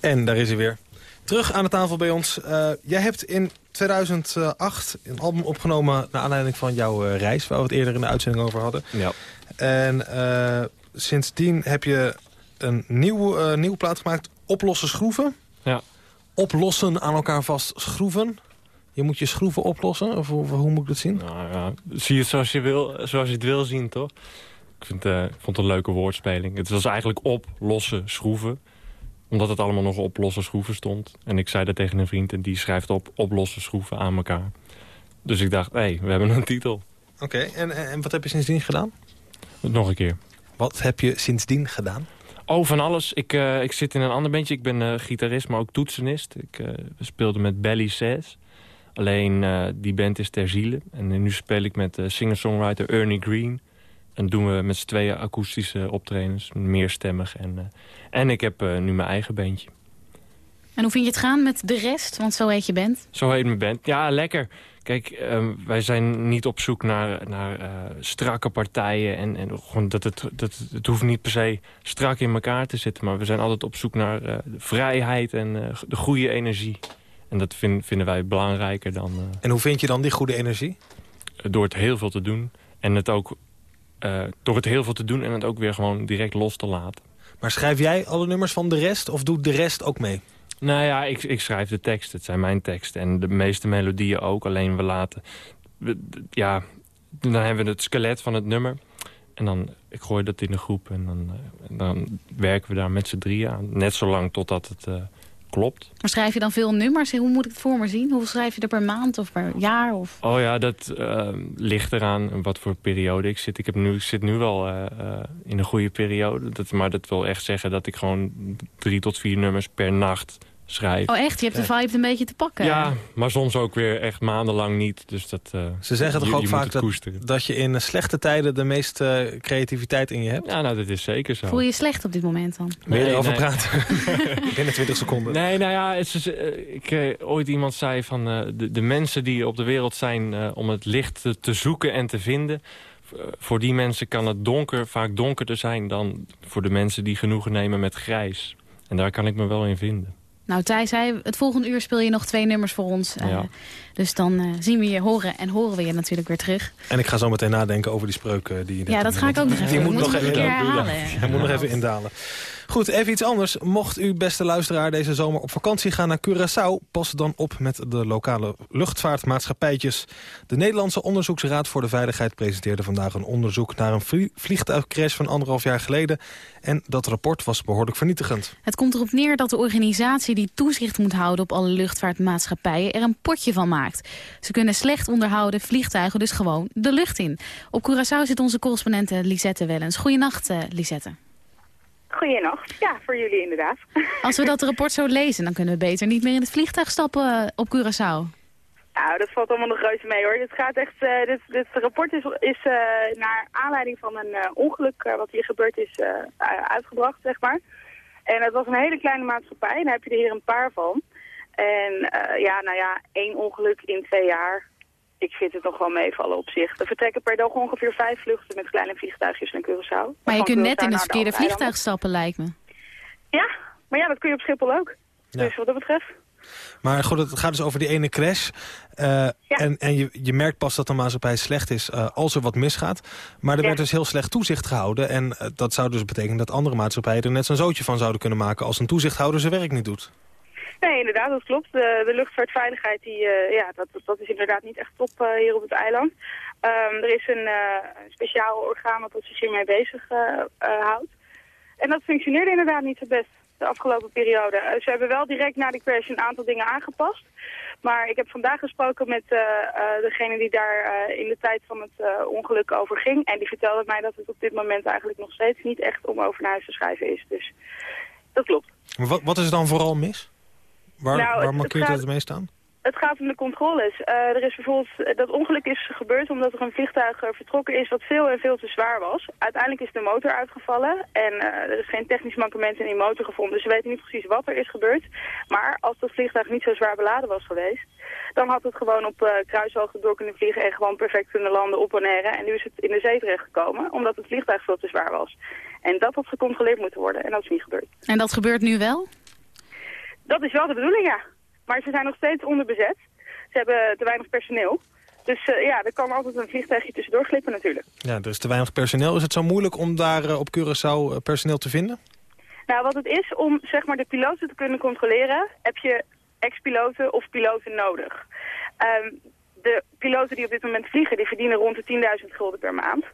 En daar is hij weer. Terug aan de tafel bij ons. Eh, jij hebt in 2008 een album opgenomen... naar aanleiding van jouw eh, reis... waar we het eerder in de uitzending over hadden. Ja. En eh, sindsdien heb je een nieuw, eh nieuwe plaat gemaakt. Oplossen schroeven. Ja. Oplossen aan elkaar vast schroeven. Je moet je schroeven oplossen? Of, hoe- hoe moet ik dat zien? Nou ja, zie je het zoals je, wil, zoals je het wil zien, toch? Ik vind, eh, ik vond het een leuke woordspeling. Het was eigenlijk op, losse, schroeven. Omdat het allemaal nog op losse schroeven stond. En ik zei dat tegen een vriend en die schrijft op, op losse schroeven aan elkaar. Dus ik dacht, hé, hey, we hebben een titel. Oké, en en wat heb je sindsdien gedaan? Nog een keer. Wat heb je sindsdien gedaan? Oh, van alles. Ik, eh, ik zit in een ander bandje. Ik ben eh, gitarist, maar ook toetsenist. Ik eh, speelde met Belly Says. Alleen die band is ter ziele. En nu speel ik met singer-songwriter Ernie Green. En doen we met z'n tweeën akoestische optredens. Meerstemmig. En, en ik heb nu mijn eigen bandje. En hoe vind je het gaan met de rest? Want zo heet je bent. Zo heet mijn band. Ja, lekker. Kijk, ehm, wij zijn niet op zoek naar, naar eh, strakke partijen. En, en gewoon dat het, dat het, het hoeft niet per se strak in elkaar te zitten. Maar we zijn altijd op zoek naar eh, de vrijheid en eh, de goede energie. En dat vind- vinden wij belangrijker dan... En hoe vind je dan die goede energie? door het heel veel te doen. En het ook... door het heel veel te doen en het ook weer gewoon direct los te laten. Maar schrijf jij alle nummers van de rest of doet de rest ook mee? Nou ja, ik, ik schrijf de tekst. Het zijn mijn teksten. En de meeste melodieën ook. Alleen we laten... we- ja, dan hebben we het skelet van het nummer. En dan, ik gooi dat in de groep. En dan, eh, en dan werken we daar met z'n drieën aan. Net zolang totdat het eh, klopt. Maar schrijf je dan veel nummers? Hoe moet ik het voor me zien? Hoeveel schrijf je er per maand of per jaar? Of... Oh ja, dat eh, ligt eraan wat voor periode ik zit. Ik, heb nu, ik zit nu wel in een goede periode. Dat, maar dat wil echt zeggen dat ik gewoon drie tot vier nummers per nacht schrijf. Oh echt? Je hebt de vibe een beetje te pakken? Ja, maar soms ook weer echt maandenlang niet. Dus dat, eh, Ze zeggen toch je- ook vaak dat, dat je in slechte tijden de meeste creativiteit in je hebt? Ja, nou, dat is zeker zo. Voel je je slecht op dit moment dan? Wil je Nee, erover nee. praten? [laughs] [laughs] Binnen 20 seconden. Nee, nou ja, het is, eh, ik, eh, ooit iemand zei van eh, de, de mensen die op de wereld zijn eh, om het licht te, te zoeken en te vinden. eh, voor die mensen kan het donker vaak donkerder zijn dan voor de mensen die genoegen nemen met grijs. En daar kan ik me wel in vinden. Nou, Thijs zei, het volgende uur speel je nog twee nummers voor ons. Eh. Dus dan eh, zien we je horen en horen we je natuurlijk weer terug. En ik ga zo meteen nadenken over die spreuk eh, die je Ja, dat ga ik ook nog even Die moet nog even, herhalen. Hij moet nog even indalen. Goed, even iets anders. Mocht u, beste luisteraar, deze zomer op vakantie gaan naar Curaçao... pas dan op met de lokale luchtvaartmaatschappijtjes. De Nederlandse Onderzoeksraad voor de Veiligheid presenteerde vandaag een onderzoek... naar een vlie- vliegtuigcrash van anderhalf jaar geleden. En dat rapport was behoorlijk vernietigend. Het komt erop neer dat de organisatie die toezicht moet houden op alle luchtvaartmaatschappijen er een potje van maakt. Ze kunnen slecht onderhouden vliegtuigen dus gewoon de lucht in. Op Curaçao zit onze correspondente Lisette Wellens. Goedenacht, eh, Lisette. Goeienacht. Ja, voor jullie inderdaad. [laughs] Als we dat rapport zo lezen, dan kunnen we beter niet meer in het vliegtuig stappen eh, op Curaçao. Nou, dat valt allemaal nog reuze mee hoor. Dit, gaat echt, eh, dit, dit rapport is, is eh, naar aanleiding van een ongeluk wat hier gebeurd is uitgebracht, zeg maar. En het was een hele kleine maatschappij, en daar heb je er hier een paar van. En ja, nou ja, één ongeluk in twee jaar. Ik vind het nog wel meevallen op zich. Er vertrekken per dag ongeveer vijf vluchten met kleine vliegtuigjes naar Curaçao. Maar je kunt net in het de verkeerde vliegtuig stappen, lijkt me. Ja, maar ja, dat kun je op Schiphol ook. Dus wat dat betreft. Maar goed, het gaat dus over die ene crash. Eh, En, en je, je merkt pas dat de maatschappij slecht is eh, als er wat misgaat. Maar er werd dus heel slecht toezicht gehouden. En eh, dat zou dus betekenen dat andere maatschappijen er net zo'n zootje van zouden kunnen maken... als een toezichthouder zijn werk niet doet. Nee, inderdaad, dat klopt. De, de luchtvaartveiligheid die, uh, ja, dat, dat is inderdaad niet echt top uh, hier op het eiland. Um, er is een uh, speciaal orgaan dat zich hiermee bezig houdt. En dat functioneerde inderdaad niet zo best de afgelopen periode. ze hebben wel direct na de crash een aantal dingen aangepast. Maar ik heb vandaag gesproken met degene die daar in de tijd van het ongeluk over ging. En die vertelde mij dat het op dit moment eigenlijk nog steeds niet echt om over naar huis te schrijven is. Dus dat klopt. Wat, wat is er dan vooral mis? Waar, nou, waar markeert het, het meest aan? Het gaat om de controles. Uh, er is bijvoorbeeld, dat ongeluk is gebeurd omdat er een vliegtuig uh, vertrokken is wat veel en veel te zwaar was. Uiteindelijk is de motor uitgevallen en uh, er is geen technisch mankement in die motor gevonden. Dus we weten niet precies wat er is gebeurd. Maar als dat vliegtuig niet zo zwaar beladen was geweest, dan had het gewoon op kruishoogte door kunnen vliegen en gewoon perfect kunnen landen op Bonaire. En nu is het in de zee terechtgekomen omdat het vliegtuig veel te zwaar was. En dat had gecontroleerd moeten worden en dat is niet gebeurd. En dat gebeurt nu wel? Dat is wel de bedoeling, ja. Maar ze zijn nog steeds onderbezet. Ze hebben te weinig personeel. Dus uh, ja, er kan altijd een vliegtuigje tussendoor glippen natuurlijk. Ja, er is te weinig personeel. Is het zo moeilijk om daar uh, op Curaçao uh, personeel te vinden? Nou, wat het is, om zeg maar de piloten te kunnen controleren... heb je ex-piloten of piloten nodig. Um, de piloten die op dit moment vliegen, die verdienen rond de 10.000 gulden per maand.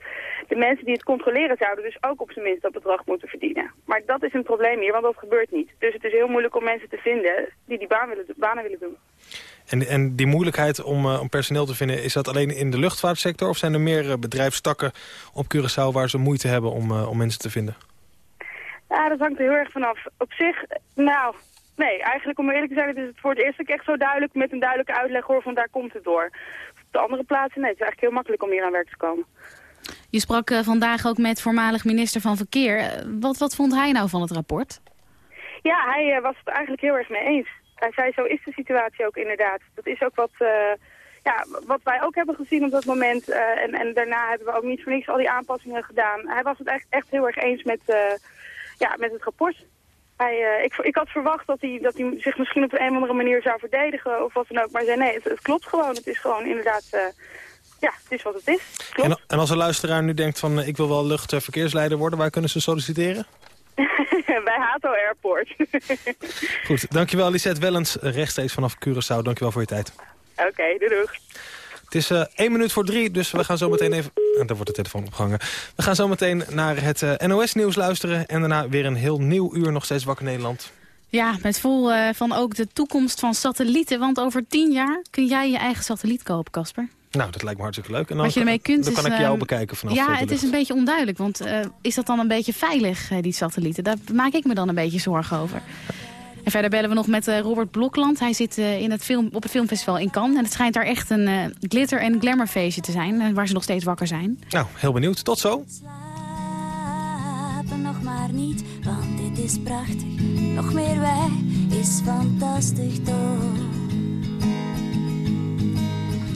De mensen die het controleren zouden dus ook op zijn minst dat bedrag moeten verdienen. Maar dat is een probleem hier, want dat gebeurt niet. Dus het is heel moeilijk om mensen te vinden die die baan willen, banen willen doen. En, en die moeilijkheid om, uh, om personeel te vinden, is dat alleen in de luchtvaartsector? Of zijn er meer uh, bedrijfstakken op Curaçao waar ze moeite hebben om, uh, om mensen te vinden? Ja, dat hangt er heel erg vanaf. Op zich, nou, Nee, eigenlijk om eerlijk te zijn, is het voor het eerst dat ik echt zo duidelijk met een duidelijke uitleg hoor van daar komt het door. Op de andere plaatsen, nee, het is eigenlijk heel makkelijk om hier aan werk te komen. Je sprak uh, vandaag ook met voormalig minister van Verkeer. Uh, wat, wat vond hij nou van het rapport? Ja, hij uh, was het eigenlijk heel erg mee eens. Hij zei, zo is de situatie ook inderdaad. Dat is ook wat, ja, wat wij ook hebben gezien op dat moment. en, en daarna hebben we ook niet voor niks al die aanpassingen gedaan. Hij was het echt, echt heel erg eens met, ja, met het rapport. Hij, ik, ik, had verwacht dat hij, dat hij zich misschien op een of andere manier zou verdedigen of wat dan ook. Maar zei nee, het, het klopt gewoon. Het is gewoon inderdaad, ja, het is wat het is. Klopt. En, en, als een luisteraar nu denkt van ik wil wel luchtverkeersleider worden, waar kunnen ze solliciteren? [laughs] Bij Hato Airport. [laughs] Goed, dankjewel Lisette Wellens, rechtstreeks vanaf Curaçao. Dankjewel voor je tijd. Oké, okay, doei doeg. Het is uh, één minuut voor drie, dus we gaan zo meteen even... En daar wordt de telefoon opgehangen. We gaan zo meteen naar het uh, NOS-nieuws luisteren... en daarna weer een heel nieuw uur nog steeds Wakker Nederland. Ja, met vol uh, van ook de toekomst van satellieten. Want over tien jaar kun jij je eigen satelliet kopen, Casper. Nou, dat lijkt me hartstikke leuk. En dan, Wat je ermee kunt dan is, kan ik jou bekijken vanaf Ja, het is een beetje onduidelijk. Want is dat dan een beetje veilig, die satellieten? Daar maak ik me dan een beetje zorgen over. En verder bellen we nog met uh, Robert Blokland. Hij zit uh, in het film, op het filmfestival in Cannes. En het schijnt daar echt een uh, glitter- en glamourfeestje te zijn. waar ze nog steeds wakker zijn. Nou, heel benieuwd. Tot zo. Slapen nog maar niet, want dit is prachtig. Nog meer wij is fantastisch toch.